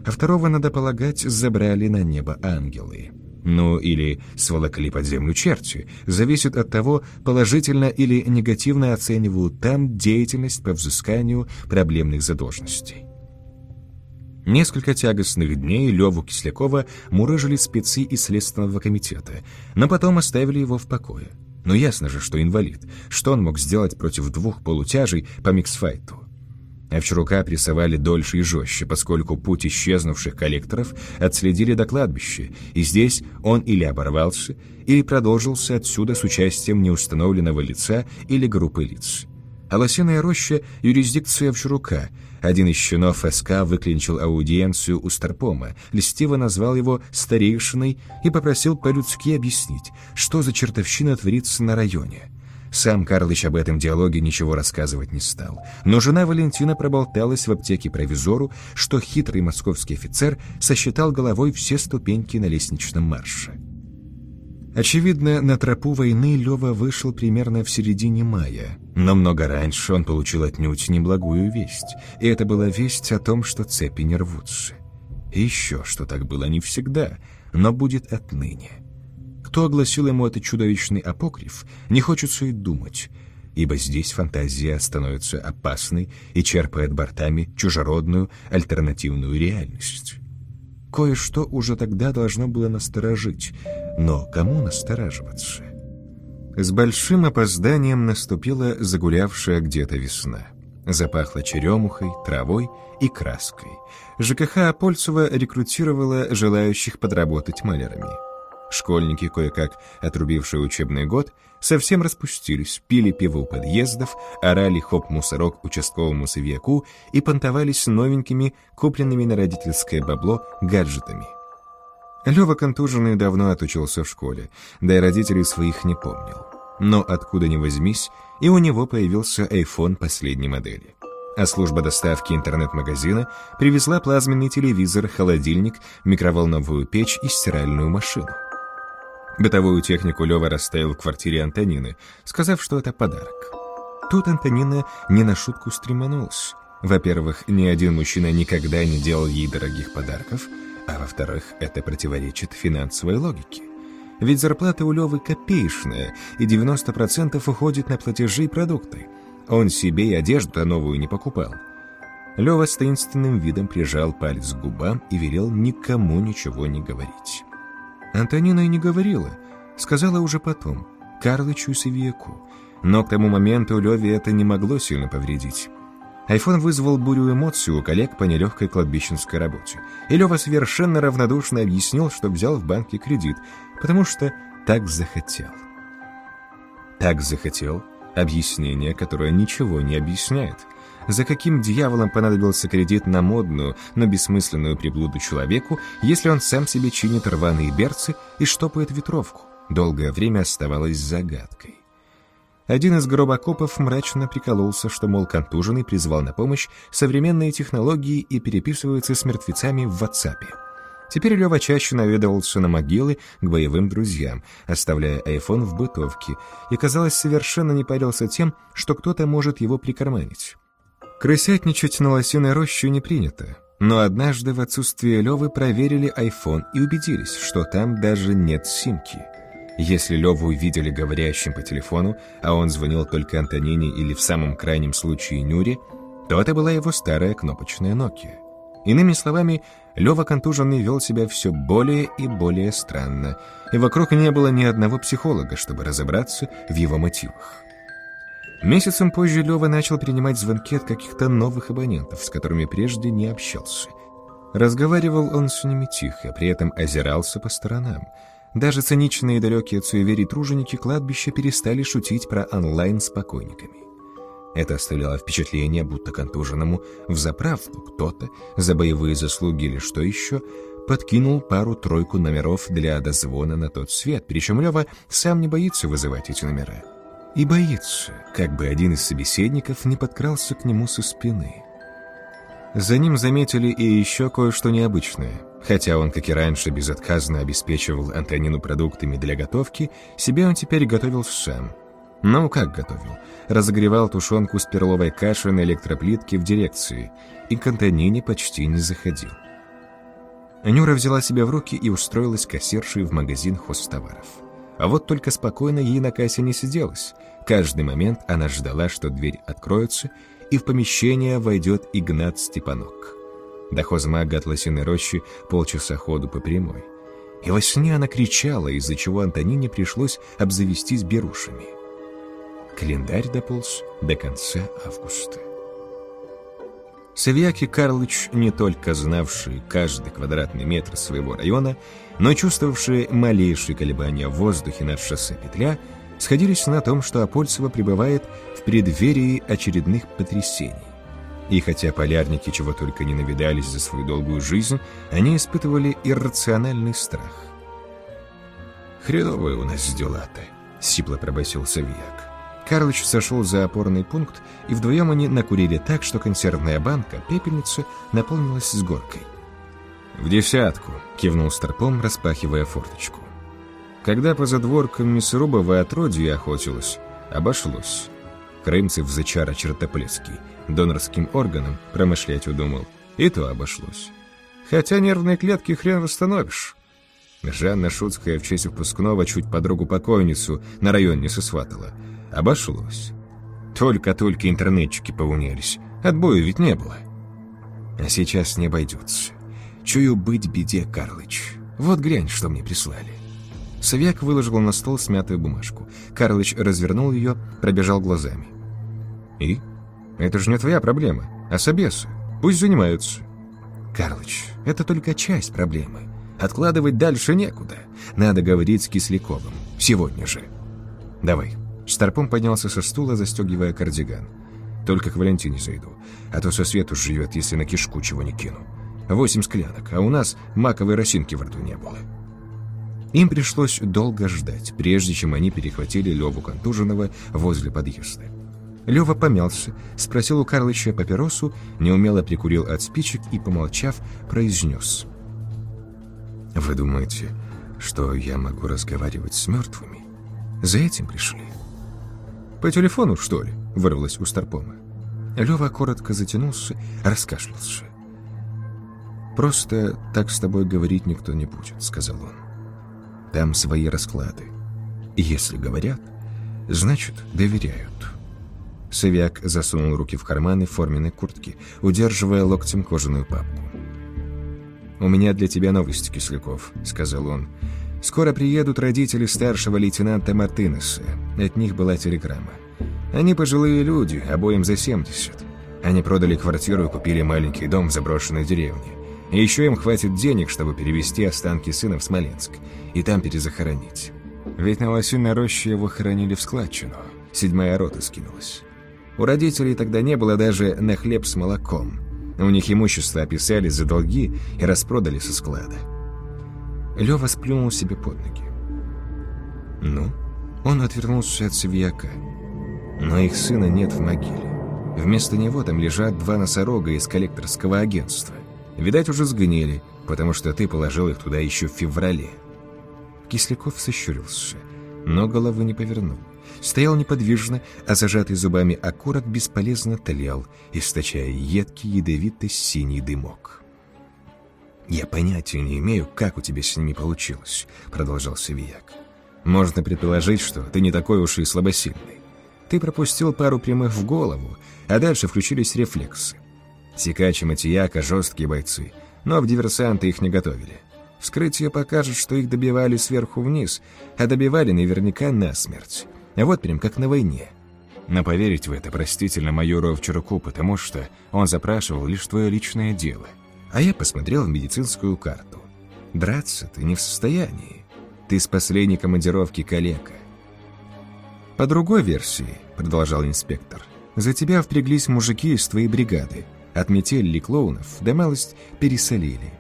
А второго, надо полагать, забрали на небо ангелы ну или сволокли под землю черти, зависит от того, положительно или негативно оценивают там деятельность по взысканию проблемных задолженностей. Несколько тягостных дней Леву Кислякова мурыжили спецы из Следственного комитета, но потом оставили его в покое. Но ясно же, что инвалид. Что он мог сделать против двух полутяжей по миксфайту? Овчарука прессовали дольше и жестче, поскольку путь исчезнувших коллекторов отследили до кладбища, и здесь он или оборвался, или продолжился отсюда с участием неустановленного лица или группы лиц. А лосиная роща — юрисдикция Овчарука. Один из чинов СК выклинчил аудиенцию у Старпома, льстиво назвал его «старейшиной» и попросил по-людски объяснить, что за чертовщина творится на районе — сам Карлыч об этом диалоге ничего рассказывать не стал. Но жена Валентина проболталась в аптеке провизору, что хитрый московский офицер сосчитал головой все ступеньки на лестничном марше. Очевидно, на тропу войны Лева вышел примерно в середине мая, но много раньше он получил отнюдь неблагую весть, и это была весть о том, что цепи не рвутся. И еще, что так было не всегда, но будет отныне. Кто огласил ему этот чудовищный апокриф, не хочется и думать, ибо здесь фантазия становится опасной и черпает бортами чужеродную альтернативную реальность. Кое-что уже тогда должно было насторожить, но кому настораживаться? С большим опозданием наступила загулявшая где-то весна. Запахло черемухой, травой и краской. ЖКХ Апольцева рекрутировала желающих подработать малярами. Школьники, кое-как отрубившие учебный год, совсем распустились, пили пиво у подъездов, орали хоп-мусорок участковому совьяку и понтовались новенькими, купленными на родительское бабло, гаджетами. Лёва контуженный давно отучился в школе, да и родителей своих не помнил. Но откуда ни возьмись, и у него появился iPhone последней модели. А служба доставки интернет-магазина привезла плазменный телевизор, холодильник, микроволновую печь и стиральную машину. Бытовую технику Лёва расставил в квартире Антонины, сказав, что это подарок. Тут Антонина не на шутку стреманулась. Во-первых, ни один мужчина никогда не делал ей дорогих подарков, а во-вторых, это противоречит финансовой логике. Ведь зарплата у Лёвы копеечная, и 90% уходит на платежи и продукты. Он себе и одежду-то новую не покупал. Лёва с таинственным видом прижал палец к губам и велел никому ничего не говорить. Антонина и не говорила, сказала уже потом, Карлычу и. Но к тому моменту Леве это не могло сильно повредить. Айфон вызвал бурю эмоций у коллег по нелегкой кладбищенской работе. И Лева совершенно равнодушно объяснил, что взял в банке кредит, потому что так захотел. Так захотел объяснение, которое ничего не объясняет. За каким дьяволом понадобился кредит на модную, но бессмысленную приблуду человеку, если он сам себе чинит рваные берцы и штопает ветровку, долгое время оставалось загадкой. Один из гробокопов мрачно прикололся, что, мол, контуженный призвал на помощь современные технологии и переписывается с мертвецами в WhatsApp. Теперь Лева чаще наведывался на могилы к боевым друзьям, оставляя айфон в бытовке, и, казалось, совершенно не парился тем, что кто-то может его прикарманить. Крысятничать на лосиной роще не принято, но однажды в отсутствие Левы проверили айфон и убедились, что там даже нет симки. Если Леву увидели говорящим по телефону, а он звонил только Антонине или в самом крайнем случае Нюре, то это была его старая кнопочная Nokia. Иными словами, Лева контуженный вел себя все более и более странно, и вокруг не было ни одного психолога, чтобы разобраться в его мотивах. Месяцем позже Лева начал принимать звонки от каких-то новых абонентов, с которыми прежде не общался. Разговаривал он с ними тихо, при этом озирался по сторонам. Даже циничные и далекие от суеверий труженики кладбища перестали шутить про онлайн с покойниками. Это оставляло впечатление, будто контуженному в заправку кто-то за боевые заслуги или что еще подкинул пару-тройку номеров для дозвона на тот свет, причем Лева сам не боится вызывать эти номера. И боится, как бы один из собеседников не подкрался к нему со спины. За ним заметили и еще кое-что необычное. Хотя он, как и раньше, безотказно обеспечивал Антонину продуктами для готовки, себе он теперь готовил сам – ну, как готовил? Разогревал тушенку с перловой кашей на электроплитке в дирекции, и к Антонине почти не заходил. Нюра взяла себя в руки и устроилась кассиршей в магазин хозтоваров. А вот только спокойно ей на кассе не сиделось. Каждый момент она ждала, что дверь откроется, и в помещение войдет Игнат Степанок. До хозмага от Лосиной рощи полчаса ходу по прямой. И во сне она кричала, из-за чего Антонине пришлось обзавестись берушами. Календарь дополз до конца августа. Савьяки Карлыч, не только знавший каждый квадратный метр своего района, но чувствовавшие малейшие колебания в воздухе над шоссе Петля, сходились на том, что Апольцево пребывает в преддверии очередных потрясений. И хотя полярники чего только не навидались за свою долгую жизнь, они испытывали иррациональный страх. «Хреновые у нас дела-то», — сипло пробасил Савьяк. Карлыч сошел за опорный пункт, и вдвоем они накурили так, что консервная банка, пепельница, наполнилась с горкой. «В десятку», — кивнул Старпом, распахивая форточку. Когда по задворкам Мясорубова отродье охотилась, обошлось. Крымцев зачара чертоплеский, донорским органом промышлять удумал, и то обошлось. Хотя нервные клетки хрен восстановишь. Жанна Шуцкая в честь выпускного чуть подругу покойницу на район не сосватала — Обошлось. Только-только интернетчики поунялись. Отбоя ведь не было. А сейчас не обойдется. Чую быть беде, Карлыч. Вот глянь, что мне прислали. Савьяк выложил на стол смятую бумажку. Карлыч развернул ее, пробежал глазами. «И? Это же не твоя проблема, а собесы. Пусть занимаются». «Карлыч, это только часть проблемы. Откладывать дальше некуда. Надо говорить с Кисляковым. Сегодня же. Давай, Старпом поднялся со стула, застегивая кардиган. «Только к Валентине зайду, а то со свету живет, если на кишку чего не кину. Восемь склянок, а у нас маковой росинки во рту не было». Им пришлось долго ждать, прежде чем они перехватили Леву Контуженного возле подъезда. Лева помялся, спросил у Карлыча папиросу, неумело прикурил от спичек и, помолчав, произнес. «Вы думаете, что я могу разговаривать с мертвыми? За этим пришли?» «По телефону, что ли?» — вырвалось у Старпома. Лева коротко затянулся, раскашлялся. «Просто так с тобой говорить никто не будет», — сказал он. «Там свои расклады. Если говорят, значит, доверяют». Савиак засунул руки в карманы форменной куртки, удерживая локтем кожаную папку. «У меня для тебя новости, Кисляков», — сказал он. Скоро приедут родители старшего лейтенанта Мартынеса. От них была телеграмма. Они пожилые люди, обоим за 70. Они продали квартиру и купили маленький дом в заброшенной деревне. И еще им хватит денег, чтобы перевести останки сына в Смоленск и там перезахоронить. Ведь на Лосиной роще его хоронили в складчину. Седьмая рота скинулась. У родителей тогда не было даже на хлеб с молоком. У них имущество описали за долги и распродали со склада. Лёва сплюнул себе под ноги. Ну, он отвернулся от Севьяка. Но их сына нет в могиле. Вместо него там лежат два носорога из коллекторского агентства. Видать, уже сгнили, потому что ты положил их туда еще в феврале. Кисляков сощурился, но головы не повернул. Стоял неподвижно, а зажатый зубами окурок бесполезно тлел, источая едкий ядовито-синий дымок. «Я понятия не имею, как у тебя с ними получилось», — продолжал Савияк. «Можно предположить, что ты не такой уж и слабосильный. Ты пропустил пару прямых в голову, а дальше включились рефлексы. Сикач и Матияка — жесткие бойцы, но в диверсанты их не готовили. Вскрытие покажет, что их добивали сверху вниз, а добивали наверняка насмерть. А вот прям как на войне. Но поверить в это простительно майору Овчаруку, потому что он запрашивал лишь твое личное дело. А я посмотрел в медицинскую карту. Драться ты не в состоянии. Ты с последней командировки калека. По другой версии, продолжал инспектор, за тебя впряглись мужики из твоей бригады. Отметили клоунов, да малость пересолили.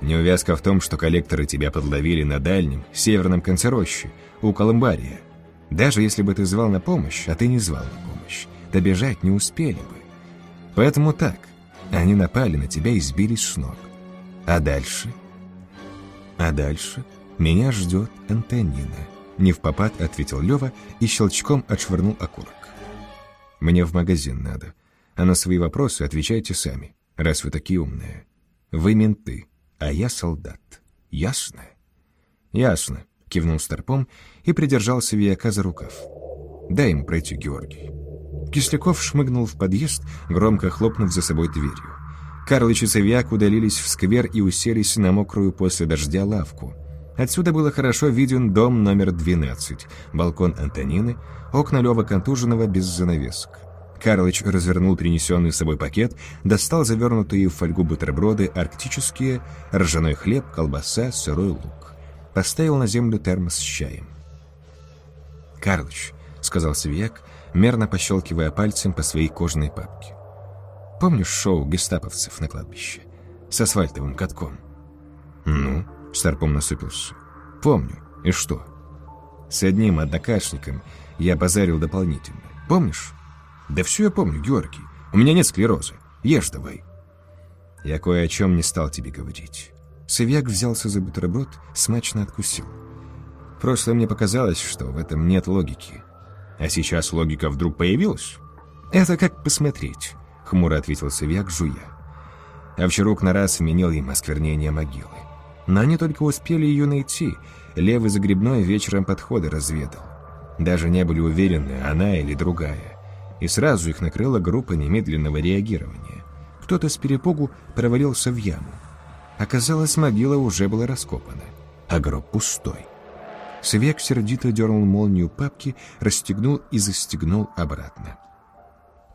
Неувязка в том, что коллекторы тебя подловили на дальнем, северном конце рощи, у Колумбария. Даже если бы ты звал на помощь, а ты не звал на помощь, добежать не успели бы. Поэтому так, они напали на тебя и сбились с ног. А дальше? А дальше меня ждет Антонина. Не в попад ответил Лева и щелчком отшвырнул окурок. Мне в магазин надо, а на свои вопросы отвечайте сами, раз вы такие умные. Вы менты, а я солдат. Ясно? Ясно, кивнул Старпом и придержал Савияка за рукав. Дай ему пройти, Георгий. Кисляков шмыгнул в подъезд, громко хлопнув за собой дверью. Карлыч и Савьяк удалились в сквер и уселись на мокрую после дождя лавку. Отсюда было хорошо виден дом номер 12, балкон Антонины, окна Лёва Контуженного без занавесок. Карлыч развернул принесенный с собой пакет, достал завернутые в фольгу бутерброды арктические, ржаной хлеб, колбаса, сырой лук. Поставил на землю термос с чаем. «Карлыч», — сказал Савьяк, мерно пощелкивая пальцем по своей кожаной папке. «Помнишь шоу гестаповцев на кладбище? С асфальтовым катком?» «Ну?» — Старпом насупился. «Помню. И что?» «С одним однокашником я базарил дополнительно. Помнишь?» «Да все я помню, Георгий. У меня нет склероза. Ешь давай». «Я кое о чем не стал тебе говорить». Савьяк взялся за бутерброд, смачно откусил. «Просто мне показалось, что в этом нет логики. А сейчас логика вдруг появилась? Это как посмотреть, хмуро ответил Савьяк, жуя. Овчарук на раз вменил им осквернение могилы. Но они только успели ее найти. Левый загребной вечером подходы разведал. Даже не были уверены, она или другая. И сразу их накрыла группа немедленного реагирования. Кто-то с перепугу провалился в яму. Оказалось, могила уже была раскопана, а гроб пустой. Свек сердито дернул молнию папки, расстегнул и застегнул обратно.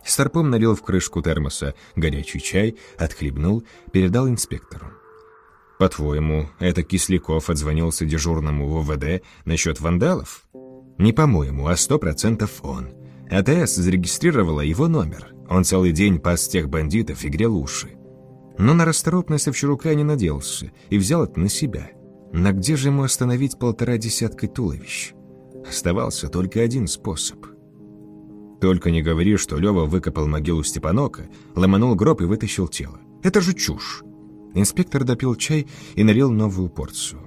Старпом налил в крышку термоса горячий чай, отхлебнул, передал инспектору. «По-твоему, это Кисляков отзвонился дежурному ВВД насчет вандалов?» «Не по-моему, а сто процентов он. АТС зарегистрировала его номер. Он целый день пас тех бандитов и грел уши. Но на расторопность Овчарука не надеялся и взял это на себя». Но где же ему остановить полтора десятка туловищ? Оставался только один способ. Только не говори, что Лева выкопал могилу Степанока, ломанул гроб и вытащил тело. Это же чушь. Инспектор допил чай и налил новую порцию.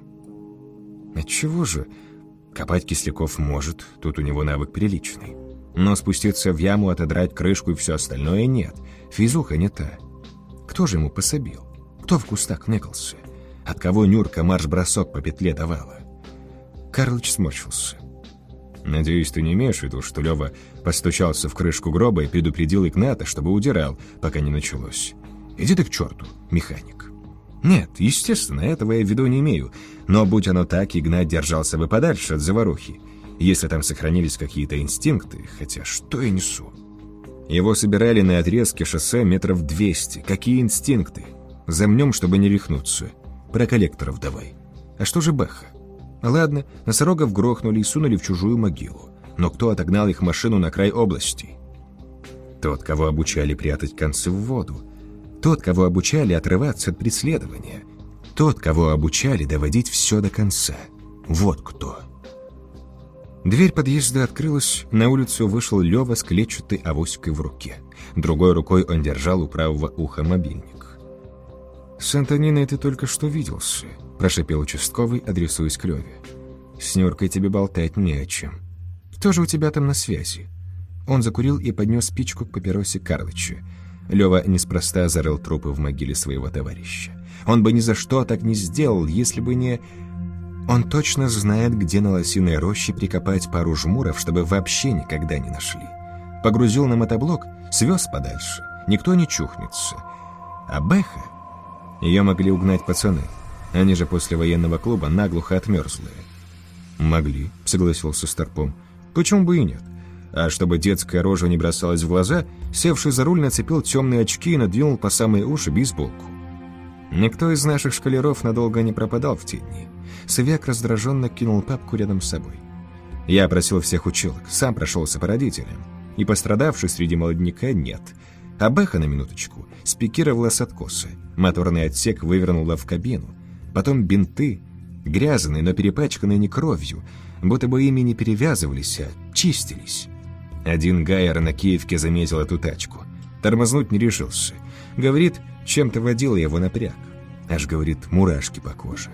Отчего же? Копать Кисляков может, тут у него навык приличный. Но спуститься в яму, отодрать крышку и все остальное нет. Физуха не та. Кто же ему пособил? Кто в кустах некался? От кого Нюрка марш-бросок по петле давала? Карлыч сморщился. «Надеюсь, ты не имеешь в виду, что Лёва постучался в крышку гроба и предупредил Игната, чтобы удирал, пока не началось. Иди ты к черту, механик». «Нет, естественно, этого я в виду не имею. Но будь оно так, Игнат держался бы подальше от заварухи, если там сохранились какие-то инстинкты, хотя что я несу?» Его собирали на отрезке шоссе метров двести. Какие инстинкты? Замнем, чтобы не рехнуться. Про коллекторов давай. А что же Бэха? Ладно, носорогов грохнули и сунули в чужую могилу. Но кто отогнал их машину на край области? Тот, кого обучали прятать концы в воду. Тот, кого обучали отрываться от преследования. Тот, кого обучали доводить все до конца. Вот кто. Дверь подъезда открылась, на улицу вышел Лева с клетчатой авоськой в руке. Другой рукой он держал у правого уха мобильник. «С Антониной ты только что виделся», – прошепел участковый, адресуясь к Леве. «С Нюркой тебе болтать не о чем. Кто же у тебя там на связи?» Он закурил и поднес спичку к папиросе Карлыча. Лева неспроста зарыл трупы в могиле своего товарища. Он бы ни за что так не сделал, если бы не... Он точно знает, где на лосиной роще прикопать пару жмуров, чтобы вообще никогда не нашли. Погрузил на мотоблок, свез подальше. Никто не чухнется. А Бэха... Ее могли угнать пацаны. Они же после военного клуба наглухо отмерзлые. «Могли», — согласился Старпом. «Почему бы и нет? А чтобы детская рожа не бросалась в глаза, севший за руль нацепил темные очки и надвинул по самые уши бейсболку. Никто из наших шкалеров надолго не пропадал в те дни. Свяк раздраженно кинул папку рядом с собой. Я просил всех училок, сам прошелся по родителям. И пострадавших среди молодняка нет. А Бэха, на минуточку, спикировала с откоса. Моторный отсек вывернула в кабину. Потом бинты, грязные, но перепачканные не кровью, будто бы ими не перевязывались, а чистились. Один гайер на Киевке заметил эту тачку. Тормознуть не решился. Говорит, чем-то водила его напряг. Аж, говорит, мурашки по коже.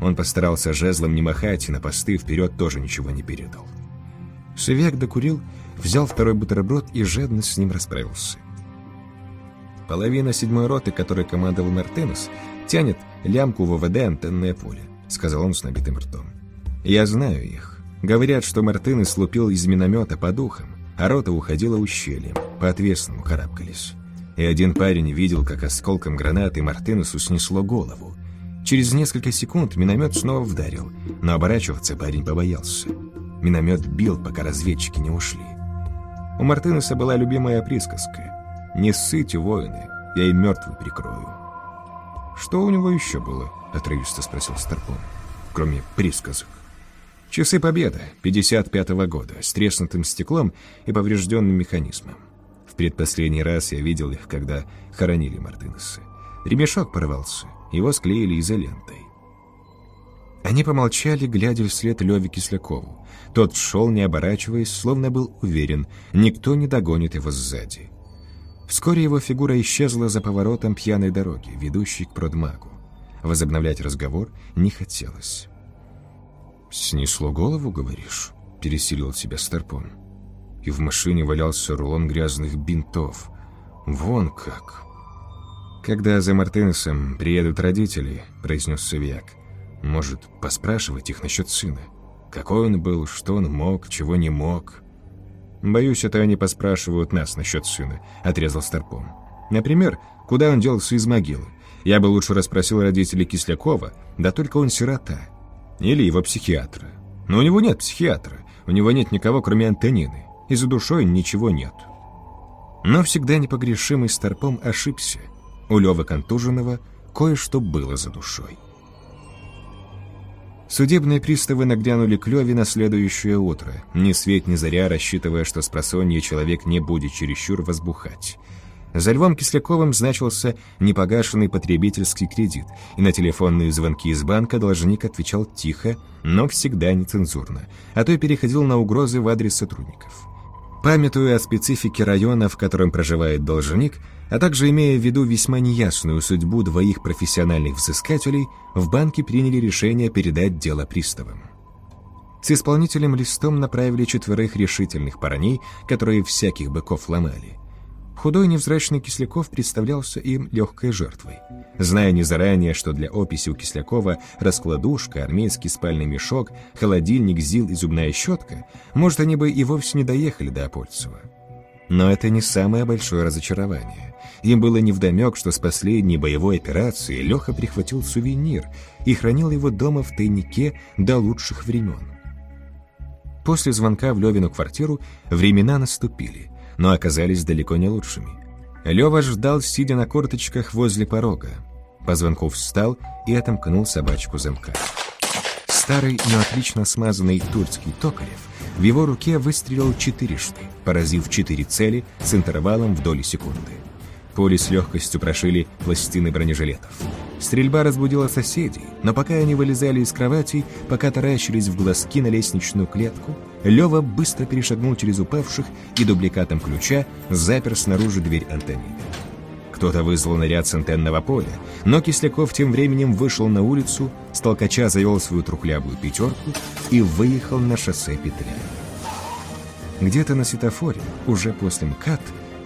Он постарался жезлом не махать и на посты вперед тоже ничего не передал. Шевек докурил, взял второй бутерброд и жадно с ним расправился. «Половина седьмой роты, которой командовал Мартинес, тянет лямку ВВД антенное поле», — сказал он с набитым ртом. «Я знаю их. Говорят, что Мартинес лупил из миномета по духам, а рота уходила ущельем, по отвесному карабкались. И один парень видел, как осколком гранаты Мартинесу снесло голову. Через несколько секунд миномет снова вдарил, но оборачиваться парень побоялся. Миномет бил, пока разведчики не ушли. У Мартынеса была любимая присказка «Не ссыте, воины, я и мертвый прикрою». «Что у него еще было?» — отрывисто спросил Старпом. «Кроме присказок». Часы Победы 55-го года с треснутым стеклом и поврежденным механизмом. В предпоследний раз я видел их, когда хоронили Мартынеса. Ремешок порвался, его склеили изолентой. Они помолчали, глядя вслед Леве Кислякову. Тот шел, не оборачиваясь, словно был уверен, никто не догонит его сзади. Вскоре его фигура исчезла за поворотом пьяной дороги, ведущей к продмагу. Возобновлять разговор не хотелось. «Снесло голову, говоришь?» — переселил себя Старпом. И в машине валялся рулон грязных бинтов. Вон как. «Когда за Мартынесом приедут родители», — произнес Савьяк, «может, поспрашивать их насчет сына? Какой он был, что он мог, чего не мог?» «Боюсь, это они поспрашивают нас насчет сына», — отрезал Старпом. «Например, куда он делся из могилы? Я бы лучше расспросил родителей Кислякова, да только он сирота. Или его психиатра. Но у него нет психиатра, у него нет никого, кроме Антонины, и за душой ничего нет. Но всегда непогрешимый Старпом ошибся. У Лёвы Контуженного кое-что было за душой. Судебные приставы нагрянули к Леве на следующее утро, ни свет ни заря, рассчитывая, что с просонья человек не будет чересчур возбухать. За Львом Кисляковым значился непогашенный потребительский кредит, и на телефонные звонки из банка должник отвечал тихо, но всегда нецензурно, а то и переходил на угрозы в адрес сотрудников. Памятуя о специфике района, в котором проживает должник, а также имея в виду весьма неясную судьбу двоих профессиональных взыскателей, в банке приняли решение передать дело приставам. С исполнителем листом направили четверых решительных парней, которые всяких быков ломали. Худой невзрачный Кисляков представлялся им легкой жертвой. Зная не заранее, что для описи у Кислякова раскладушка, армейский спальный мешок, холодильник, ЗИЛ и зубная щетка, может, они бы и вовсе не доехали до Апольцева. Но это не самое большое разочарование. Им было невдомек, что с последней боевой операции Леха прихватил сувенир и хранил его дома в тайнике до лучших времен. После звонка в Левину квартиру времена наступили – но оказались далеко не лучшими. Лева ждал, сидя на корточках возле порога. По звонку встал и отомкнул собачку замка. Старый, но отлично смазанный турецкий токарев В его руке выстрелил четырежды, поразив четыре цели с интервалом в доли секунды. Пули с легкостью прошили пластины бронежилетов. Стрельба разбудила соседей, но пока они вылезали из кроватей, пока таращились в глазки на лестничную клетку, Лева быстро перешагнул через упавших и дубликатом ключа запер снаружи дверь Антонины. Кто-то вызвал наряд с антенного поля, но Кисляков тем временем вышел на улицу, с толкача завел свою трухлявую пятерку и выехал на шоссе Петля. Где-то на светофоре, уже после МКАД,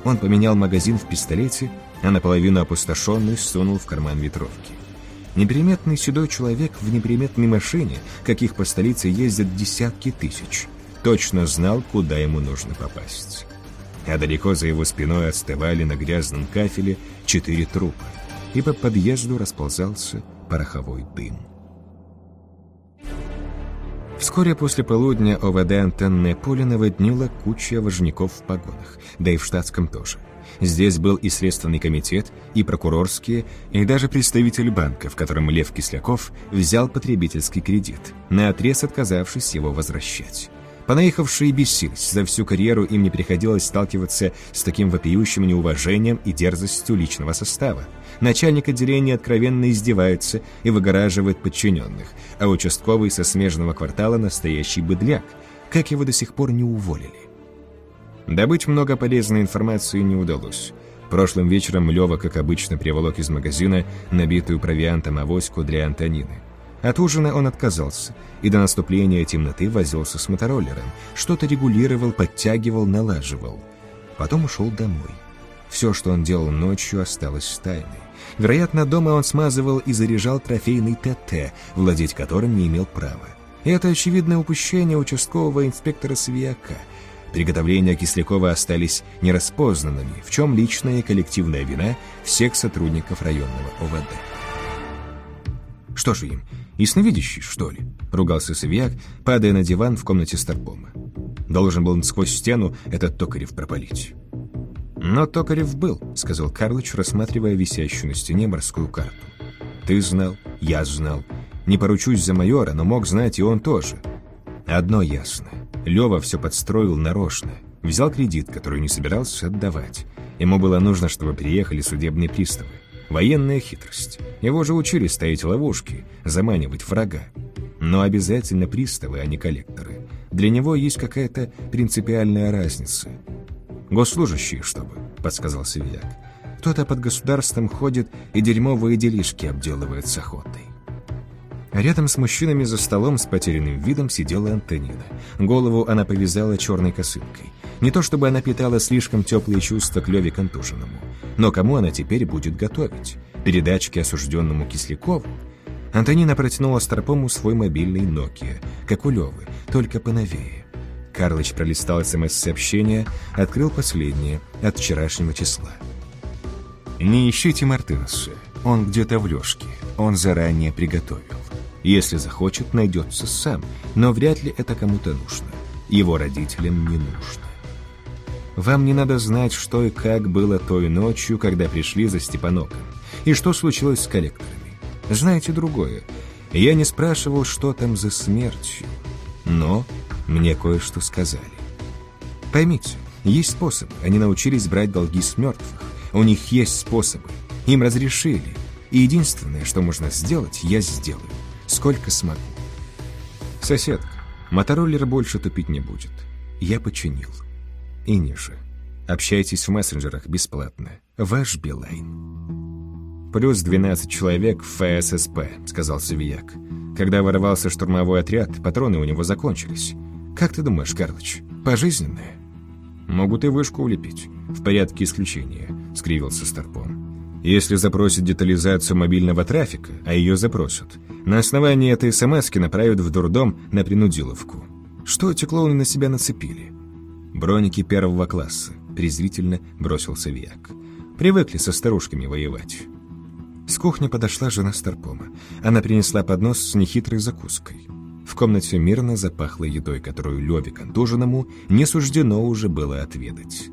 он поменял магазин в пистолете, а наполовину опустошенный сунул в карман ветровки. Неприметный седой человек в неприметной машине, каких по столице ездят десятки тысяч, точно знал, куда ему нужно попасть. А далеко за его спиной остывали на грязном кафеле четыре трупа, и по подъезду расползался пороховой дым. Вскоре после полудня ОВД антенное поле наводнило куча важняков в погонах, да и в штатском тоже. Здесь был и Следственный комитет, и прокурорские, и даже представитель банка, в котором Лев Кисляков взял потребительский кредит, наотрез отказавшись его возвращать. Понаехавшие бессились, за всю карьеру им не приходилось сталкиваться с таким вопиющим неуважением и дерзостью личного состава. Начальник отделения откровенно издевается и выгораживает подчиненных, а участковый со смежного квартала настоящий быдляк, как его до сих пор не уволили. Добыть много полезной информации не удалось. Прошлым вечером Лева, как обычно, приволок из магазина набитую провиантом авоську для Антонины. От ужина он отказался, и до наступления темноты возился с мотороллером, что-то регулировал, подтягивал, налаживал. Потом ушел домой. Все, что он делал ночью, осталось тайной. Вероятно, дома он смазывал и заряжал трофейный ТТ, владеть которым не имел права. Это очевидное упущение участкового инспектора Свияка. Приготовления Кислякова остались нераспознанными, в чем личная и коллективная вина всех сотрудников районного ОВД. «Что же им, ясновидящий, что ли?» — ругался Савияк, падая на диван в комнате Старпома. Должен был сквозь стену этот Токарев пропалить. «Но Токарев был», — сказал Карлыч, рассматривая висящую на стене морскую карту. «Ты знал, я знал. Не поручусь за майора, но мог знать и он тоже. Одно ясно. Лева все подстроил нарочно. Взял кредит, который не собирался отдавать. Ему было нужно, чтобы приехали судебные приставы. Военная хитрость. Его же учили ставить ловушки, заманивать врага. Но обязательно приставы, а не коллекторы. Для него есть какая-то принципиальная разница. «Госслужащие, чтобы», — подсказал Севияк. «Кто-то под государством ходит и дерьмовые делишки обделывает с охотой». Рядом с мужчинами за столом с потерянным видом сидела Антонина. Голову она повязала черной косынкой. Не то чтобы она питала слишком теплые чувства к Леве Контуженному, но кому она теперь будет готовить? Передачки осужденному Кислякову? Антонина протянула Старпому свой мобильный Nokia, как у Левы, только поновее. Карлыч пролистал СМС-сообщение, открыл последнее, от вчерашнего числа. «Не ищите Мартынса, он где-то в лёжке, он заранее приготовил. Если захочет, найдется сам, но вряд ли это кому-то нужно. Его родителям не нужно. Вам не надо знать, что и как было той ночью, когда пришли за Степаноком, и что случилось с коллекторами. Знаете другое. Я не спрашивал, что там за смертью, но мне кое-что сказали. Поймите, есть способы. Они научились брать долги с мертвых. У них есть способы. Им разрешили. И единственное, что можно сделать, я сделаю. Сколько смогу. Соседка, мотороллер больше тупить не будет. Я починил. И ниже. Общайтесь в мессенджерах бесплатно. Ваш Билайн. Плюс 12 человек в ФССП, сказал Савияк. Когда ворвался штурмовой отряд, патроны у него закончились. Как ты думаешь, Карлыч, пожизненное? Могут и вышку улепить. В порядке исключения, скривился Старпом. Если запросят детализацию мобильного трафика, а ее запросят, на основании этой смс направят в дурдом на принудиловку. Что эти клоуны на себя нацепили? Броники первого класса, презрительно бросился Виак. Привыкли со старушками воевать. С кухни подошла жена Старпома. Она принесла поднос с нехитрой закуской. В комнате мирно запахло едой, которую Леве Контуженному не суждено уже было отведать.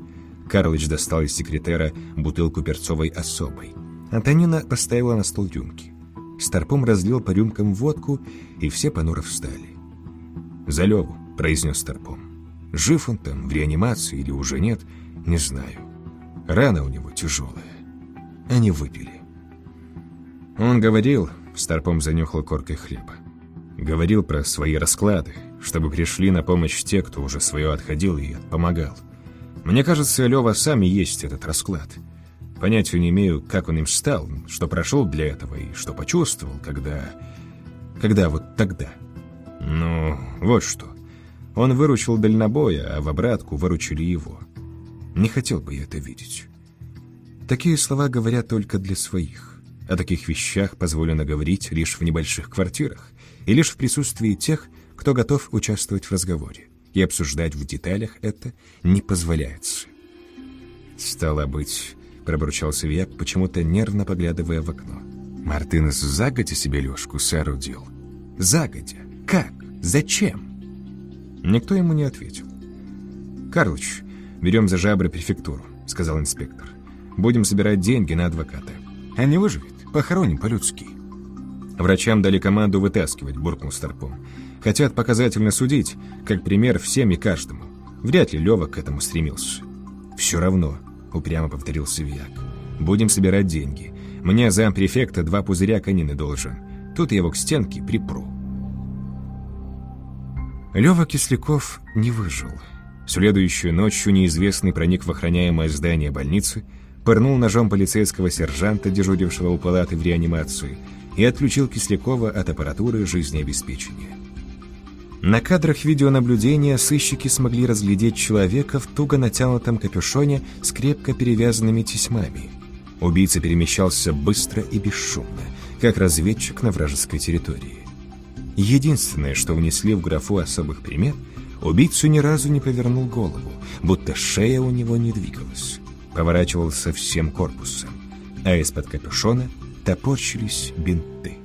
Карлыч достал из секретера бутылку перцовой особой. Антонина поставила на стол рюмки. Старпом разлил по рюмкам водку, и все понуро встали. «За Леву», — произнес Старпом. Жив он там, в реанимации или уже нет, не знаю. Рана у него тяжелая. Они выпили. Он говорил, Старпом занюхал коркой хлеба. Говорил про свои расклады, чтобы пришли на помощь те, кто уже свое отходил и помогал. Мне кажется, Лева сам и есть этот расклад. Понятия не имею, как он им стал, что прошел для этого и что почувствовал, когда... Когда вот тогда. Ну, вот что. Он выручил дальнобоя, а в обратку выручили его. Не хотел бы я это видеть. Такие слова говорят только для своих. О таких вещах позволено говорить лишь в небольших квартирах и лишь в присутствии тех, кто готов участвовать в разговоре. И обсуждать в деталях это не позволяется. «Стало быть», — пробурчал Свияк, почему-то нервно поглядывая в окно. «Мартынес загодя себе Лёшку соорудил. Загодя. Как? Зачем?» Никто ему не ответил. «Карлыч, берем за жабры префектуру», — сказал инспектор. «Будем собирать деньги на адвоката. А не выживет, похороним по-людски». Врачам дали команду вытаскивать, буркнул Старпом. Хотят показательно судить, как пример всем и каждому. Вряд ли Лёва к этому стремился. «Все равно», — упрямо повторил Савияк. «Будем собирать деньги. Мне зампрефекта два пузыря конины должен. Тут я его к стенке припру». Лёва Кисляков не выжил. Следующую ночью неизвестный проник в охраняемое здание больницы, пырнул ножом полицейского сержанта, дежурившего у палаты в реанимации, и отключил Кислякова от аппаратуры жизнеобеспечения. На кадрах видеонаблюдения сыщики смогли разглядеть человека в туго натянутом капюшоне с крепко перевязанными тесьмами. Убийца перемещался быстро и бесшумно, как разведчик на вражеской территории. Единственное, что внесли в графу особых примет, убийцу ни разу не повернул голову, будто шея у него не двигалась. Поворачивался всем корпусом, а из-под капюшона топорщились бинты.